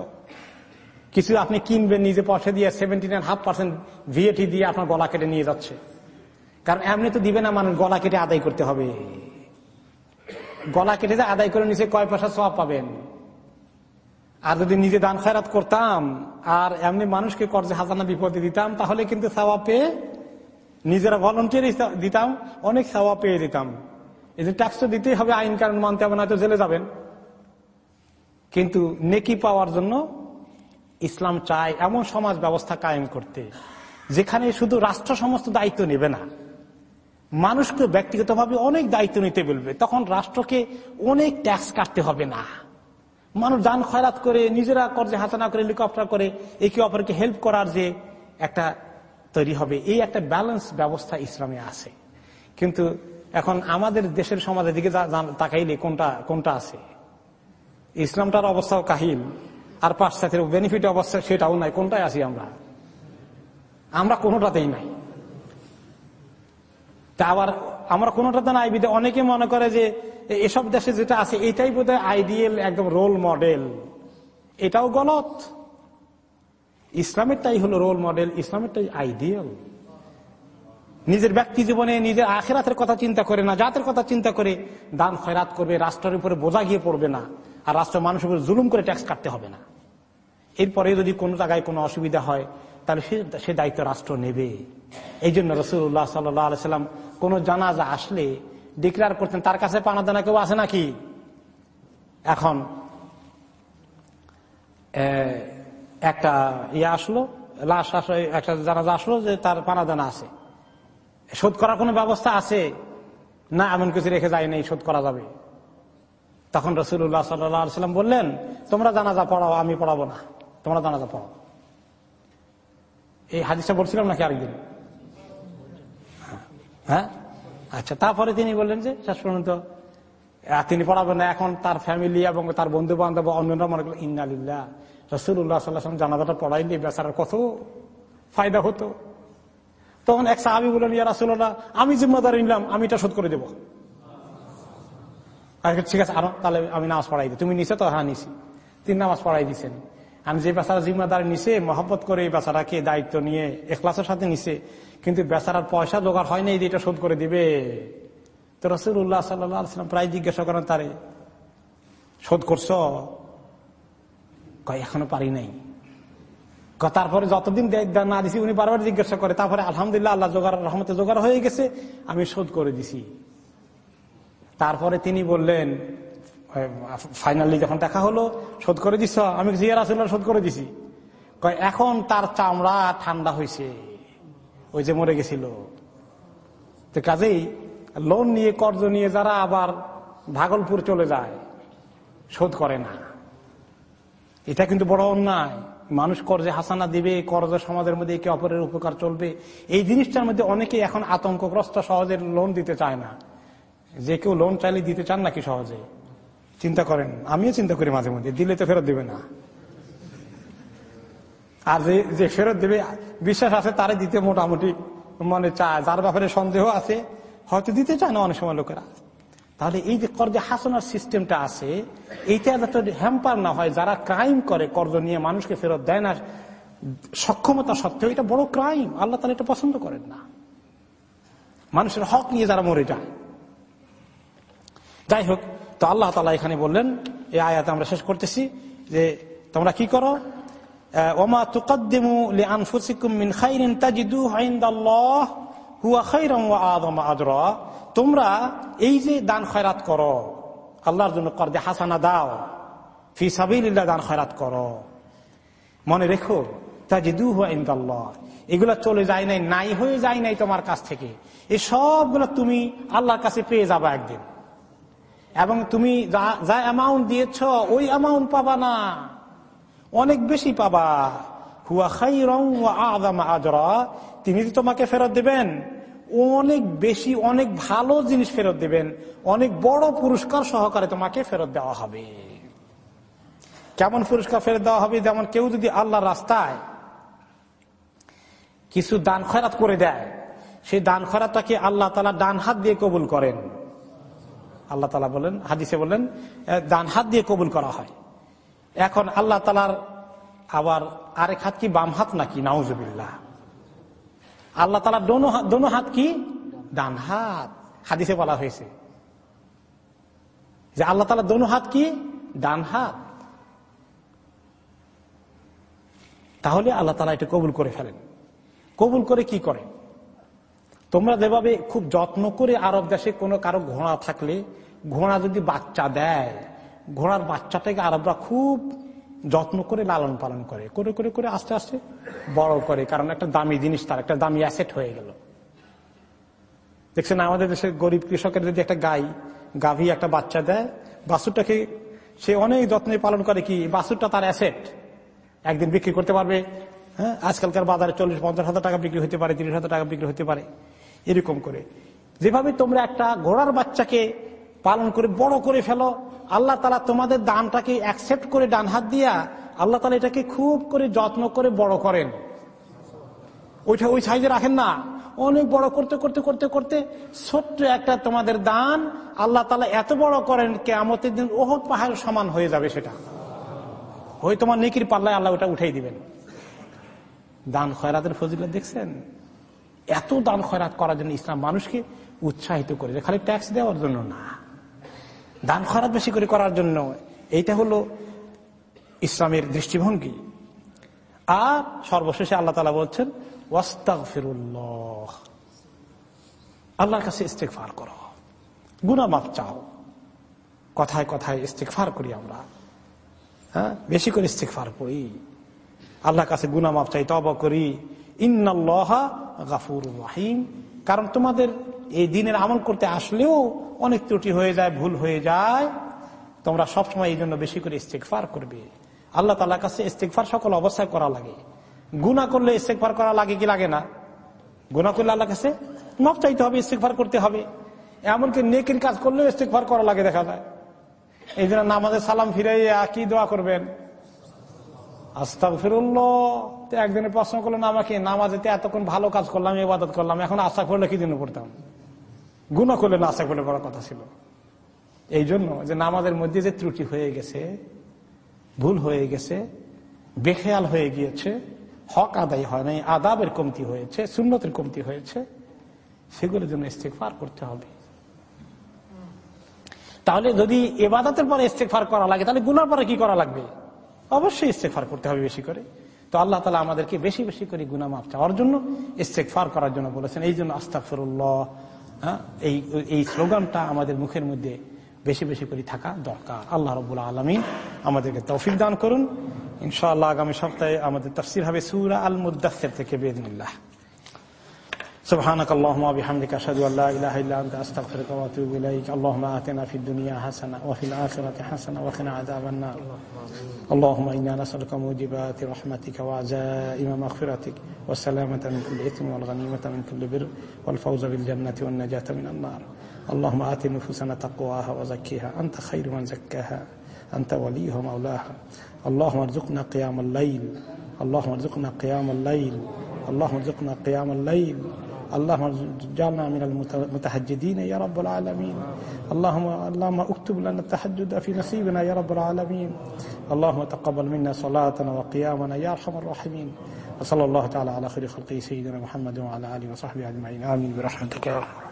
কিছু আপনি কিনবেন, নিজে পয়সা দিয়ে seventeen and half percent VAT দিয়ে আপনার গলা কেটে নিয়ে যাচ্ছে। কারণ এমনি তো দিবে না মানুষ, গলা কেটে আদায় করতে হবে। গলা কেটে যে আদায় করে নিচে কয় পয়সা সব পাবেন? আর যদি নিজে দান খয়রাত করতাম, আর এমনি মানুষকে কর্জে হাজানা বিপদে দিতাম, তাহলে কিন্তু সাওয়া পেয়ে নিজেরা ভলন্টিয়ার দিতাম, অনেক সাওয়া পেয়ে দিতাম। এই যে ট্যাক্স তো দিতেই হবে, আইন কারণ মানতে হবে না তো জেলে যাবেন। কিন্তু নেকি পাওয়ার জন্য ইসলাম চায় এমন সমাজ ব্যবস্থা কায়েম করতে, যেখানে শুধু রাষ্ট্র সমস্ত দায়িত্ব নেবে না, মানুষকে ব্যক্তিগতভাবে অনেক দায়িত্ব নিতে বলবে। তখন রাষ্ট্রকে অনেক ট্যাক্স কাটতে হবে না। মানুষ দান খয়রাত করে, নিজেরা কর্জে হাসানা করে হেলিকপ্টার করে, একে অপরকে হেল্প করার যে একটা তৈরি হবে, এই একটা ব্যালেন্স ব্যবস্থা ইসলামে আছে। কিন্তু এখন আমাদের দেশের সমাজের দিকে তাকাইলে কোনটা কোনটা আছে? ইসলামটার অবস্থাও কাহিল, আর পাশ্চাত্যের বেনিফিট অবস্থা সেটাও নাই কোনটাই আছি আমরা? আমরা কোনোটাতেই নাই। তা আবার আমরা কোনোটাতে নাই বিদে অনেকে মনে করে যে এসব দেশে যেটা আছে, এটাই বোধ আইডিয়াল একদম রোল মডেল এটাও গলত। ইসলামেরটাই হলো রোল মডেল ইসলামেরটাই আইডিয়াল নিজের ব্যক্তি জীবনে নিজের আখেরাতের কথা চিন্তা করে না, জাতের কথা চিন্তা করে দান খয়রাত করবে, রাষ্ট্রের উপরে বোঝা গিয়ে পড়বে না, আর রাষ্ট্র মানুষের উপরে জুলুম করে ট্যাক্স কাটতে হবে না। এরপরে যদি কোনো জায়গায় কোনো অসুবিধা হয়, তাহলে সে দায়িত্ব রাষ্ট্র নেবে। এই জন্য রসুল্লাহ সাল্লাম কোন জানাজা আসলে ডিক্লেয়ার করতেন, তার কাছে পানা দানা কেউ আছে নাকি? এখন একটা ইয়ে আসলো, লাশ আসলো, একটা জানাজা আসলো যে তার পানা দানা আছে। শোধ করার কোনো ব্যবস্থা আছে? না, এমন কিছু রেখে যায় নাই, শোধ করা যাবে। তখন রসুল্লাহ সাল্লাম বললেন, তোমরা জানাজা পড়াও, আমি পড়াবো না। তোমরা জানাজা পড়াও। এই হাদিসটা বলছিলাম নাকি আরেকদিন? হ্যাঁ? আচ্ছা তারপরে তিনি বললেন যে, শেষ পর্যন্ত তিনি পড়াবেন না, এখন তার ফ্যামিলি এবং তার বন্ধু বান্ধব অন্যরা মনে করল ইন্নালিল্লাহ রসুল্লাহ সাল্লাহ জানাজাটা পড়াইলে বেচারার কত ফায়দা হতো? তখন এক সাহাবি বললেন, ইয়া রাসুল্লাহ আমি জিম্মাদার নিলাম আমি এটা শোধ করে দেব। ঠিক আছে, আরও, তাহলে আমি নামাজ পড়াই দিই তুমি নিছে তো? হ্যাঁ নিছি। তিনি নামাজ পড়াই দিচ্ছেন আমি যে বেচারা জিম্মাদার নিছে, মহব্বত করে এই বেচারাকে দায়িত্ব নিয়ে, এখলাসের সাথে নিছে কিন্তু বেচারার পয়সা জোগাড় হয় নাই এটা শোধ করে দিবে। তো রসুল্লাহ সাল্লাম প্রায় জিজ্ঞাসা করেন, তারে, শোধ করছ? কয়, এখনও পারি নাই। তারপরে যতদিন না দিছি, উনি বারবার জিজ্ঞাসা করে, তারপরে আলহামদুলিল্লাহ আল্লাহ জোগাড়, রহমতে জোগাড় হয়ে গেছে, আমি শোধ করে দিছি। তারপরে তিনি বললেন, ফাইনালি যখন দেখা হলো, শোধ করে দিছ? আমি জিয়ার আসল শোধ করে দিছি। কয়, এখন তার চামড়া ঠান্ডা হয়েছে ওই যে মরে গেছিল। তো কাজেই লোন নিয়ে, কর্জ নিয়ে যারা আবার ভাগলপুর চলে যায়, শোধ করে না। এটা কিন্তু বড় অন্যায়। মানুষ কর্জে হাসানা দিবে, কর্জ সমাজের মধ্যে একে অপরের উপকার চলবে। এই জিনিসটার মধ্যে অনেকে এখন আতঙ্কগ্রস্ত, সহজে লোন দিতে চায় না। যে কেউ লোন চাইলে দিতে চান নাকি সহজে? চিন্তা করেন, আমিও চিন্তা করি মাঝে মধ্যে। দিলে তো ফেরত দেবে না। আর যে ফেরত দেবে, বিশ্বাস আছে তারে দিতে মোটামুটি, মনে চায় যার ব্যাপারে সন্দেহ আছে, হয়তো দিতে চায় না অনেক সময় লোকেরা। তাহলে এই যে কর্জে হাসানোর সিস্টেমটা আছে, এইটা যাতে হ্যাম্পার না হয়, যারা ক্রাইম করে কর্জ নিয়ে মানুষকে ফেরত দেয় না, সক্ষমতা সত্ত্বেও এটা বড় ক্রাইম আল্লাহ তালা এটা পছন্দ করেন না। মানুষের হক নিয়ে যারা মরে যায়। যাই হোক, তো আল্লাহ তালা এখানে বললেন, এই আয়াত আমরা শেষ করতেছি যে তোমরা কি করো? ওমা তুকদ্দিমু লি আনফুসিকুম মিন খাইরিন তাজিদু ইনদাল্লাহ, হুয়া খাইরাম ওয়া আযম আজরা। তোমরা এই যে দান খয়রাত করো, আল্লাহর জন্য করদে হাসানা দাও, ফি সাবিলিল্লাহ দান খয়রাত করো। মনে রেখো তাজিদু হুয়া ইনদাল্লাহ। এগুলা চলে যায় নাই নাই হয়ে যায় নাই তোমার কাছ থেকে। এই সবগুলো তুমি আল্লাহর কাছে পেয়ে যাবা একদিন। এবং তুমি যা অ্যামাউন্ট দিয়েছ, ওই অ্যামাউন্ট পাবা না। অনেক বেশি পাবা। হুয়া খাই রং আদাম আজরা। তিনি তোমাকে ফেরত দেবেন, অনেক বেশি, অনেক ভালো জিনিস ফেরত দেবেন, অনেক বড় পুরস্কার সহকারে তোমাকে ফেরত দেওয়া হবে। কেমন পুরস্কার ফেরত দেওয়া হবে? যেমন কেউ যদি আল্লাহ রাস্তায় কিছু দান খয়রাত করে দেয়, সেই দান খরাতটাকে আল্লাহ তালা ডান হাত দিয়ে কবুল করেন। আল্লাহ তালা বলেন, হাদিসে বলেন ডান হাত দিয়ে কবুল করা হয়। এখন আল্লাহ তালার আবার আরেক হাত কি? বাম হাত নাকি? নাউজুবিল্লাহ। আল্লাহ তালা দোনো হাত দোনো হাত কি? ডান হাত। হাদিসে বলা হয়েছে যে আল্লাহ তালা দোনো হাত কি? ডান হাত। তাহলে আল্লাহ তালা এটা কবুল করে ফেলেন। কবুল করে কি করে? তোমরা যেভাবে খুব যত্ন করে আরব দেশে কোনো কারও ঘোড়া থাকলে, ঘোড়া যদি বাচ্চা দেয় ঘোড়ার বাচ্চাটাকে আরবরা খুব যত্ন করে লালন পালন করে করে করে করে আস্তে আস্তে বড় করে, কারণ একটা দামি জিনিস তার, একটা দামি অ্যাসেট হয়ে গেল। দেখছেন আমাদের দেশের গরিব কৃষকের যদি একটা গাই, গাভী একটা বাচ্চা দেয় বাসুরটাকে সে অনেক যত্নে পালন করে কি বাসুরটা তার অ্যাসেট একদিন বিক্রি করতে পারবে হ্যাঁ আজকালকার বাজারে চল্লিশ, পঞ্চাশ হাজার টাকা বিক্রি হতে পারে, তিরিশ হাজার টাকা বিক্রি হতে পারে, এরকম করে। যেভাবে তোমরা একটা ঘোড়ার বাচ্চাকে পালন করে, বড় করে ফেলো আল্লাহ তালা তোমাদের দানটাকে অ্যাকসেপ্ট করে ডান হাত দিয়া আল্লাহ তালা এটাকে খুব করে যত্ন করে বড় করেন। ওইটা ওই সাইজে রাখেন না। অনেক বড় করতে করতে করতে করতে ছোট্ট একটা তোমাদের দান আল্লাহ তালা এত বড় করেন কেমতের দিন ওহত পাহাড় সমান হয়ে যাবে সেটা। ওই তোমার নেকির পাল্লায় আল্লাহ ওটা উঠাই দিবেন। দান খয়রাতের ফজিলত দেখছেন? এত দান খয়রাত করার জন্য ইসলাম মানুষকে উৎসাহিত করে খালি ট্যাক্স দেওয়ার জন্য না। দান খরাত বেশি করে করার জন্য এইটা হলো ইসলামের দৃষ্টিভঙ্গি। আর সর্বশেষে আল্লাহ তালা বলছেন ওয়াস্তাক ফিরুল্লাহ আল্লাহর কাছে ইস্তেকফার করো। গুনা মাপ চাও। কথায় কথায় ইস্তেকফার করি আমরা। হ্যাঁ? বেশি করে ইস্তেকফার করি। আল্লাহর কাছে গুনা মাপ চাই তব করি। ইন্নাল্লাহ গাফুর রাহিম। কারণ তোমাদের এই দিনের আমল করতে আসলেও অনেক ত্রুটি হয়ে যায়, ভুল হয়ে যায়, তোমরা সবসময় এই জন্য বেশি করে ইস্তেকফার করবে। আল্লাহ তালার কাছে ইস্তেকফার সকল অবস্থায় করা লাগে। গুণা করলে ইস্তেকফার করা লাগে কি লাগে না? গুণা করলে আল্লাহ কাছে মাপ চাইতে হবে ইস্তেকফার করতে হবে। এমনকি নেকির কাজ করলেও ইস্তেকফার করা লাগে দেখা যায়। এই জন্য নামাজের সালাম ফিরে কি দোয়া করবেন? আস্তাক ফিরুল্লাহ একদিনে প্রশ্ন করলেন আমাকে নামাজেতে এতক্ষণ ভালো কাজ করলাম, ইবাদত করলাম, এখন আশা করলে কি জন্য করতাম গুণা করলে না আশা করলে বড় কথা ছিল। এই জন্য যে নামাজের মধ্যে যে ত্রুটি হয়ে গেছে, ভুল হয়ে গেছে, বেখেয়াল হয়ে গিয়েছে, হক আদায় হয় নাই, আদাবের কমতি হয়েছে, সুন্নতের কমতি হয়েছে সেগুলোর জন্য ইস্তেকফার করতে হবে। তাহলে যদি এবাদতের পরে ইস্তেকফার করা লাগে, তাহলে গুনার পরে কি করা লাগবে? অবশ্যই ইস্তেকফার করতে হবে বেশি করে। তো আল্লাহ তালা আমাদেরকে বেশি বেশি করে গুনা মাফ চাওয়ার জন্য ইস্তেকফার করার জন্য বলেছেন, এই জন্য আস্তাফরুল্লাহ এই এই স্লোগানটা আমাদের মুখের মধ্যে বেশি বেশি করে থাকা দরকার। আল্লাহ রবুল্লা আলমী আমাদেরকে তৌফিক দান করুন। ইনশাআল্লাহ আগামী সপ্তাহে আমাদের তফসির হবে সুরা আল মুদাসের থেকে বেদিনুল্লাহ سبحانك اللهم وبحمدك أشهد أن لا إله إلا أنت أستغفرك وأتوب إليك. اللهم آتنا في الدنيا حسنة وفي الآخرة حسنة وقنا عذاب النار. اللهم إنا نسألك موجبات رحمتك وعزائم مغفرتك والسلامة من كل إثم والغنيمة من كل بر والفوز بالجنة والنجاة من النار. اللهم آت نفوسنا تقواها وزكيها. أنت خير من زكاها. أنت وليها ومولاها. اللهم ارزقنا قيام الليل. اللهم ارزقنا قيام الليل. اللهم ارزقنا قيام الليل. اللهم اجعلنا من المتهجدين يا رب العالمين. اللهم اللهم اكتب لنا التهجد في نصيبنا يا رب العالمين. اللهم تقبل منا صلاتنا وقيامنا يا أرحم الراحمين. وصلى الله تعالى على خير خلقه سيدنا محمد وعلى آله وصحبه أجمعين. آمين برحمتك يا رب.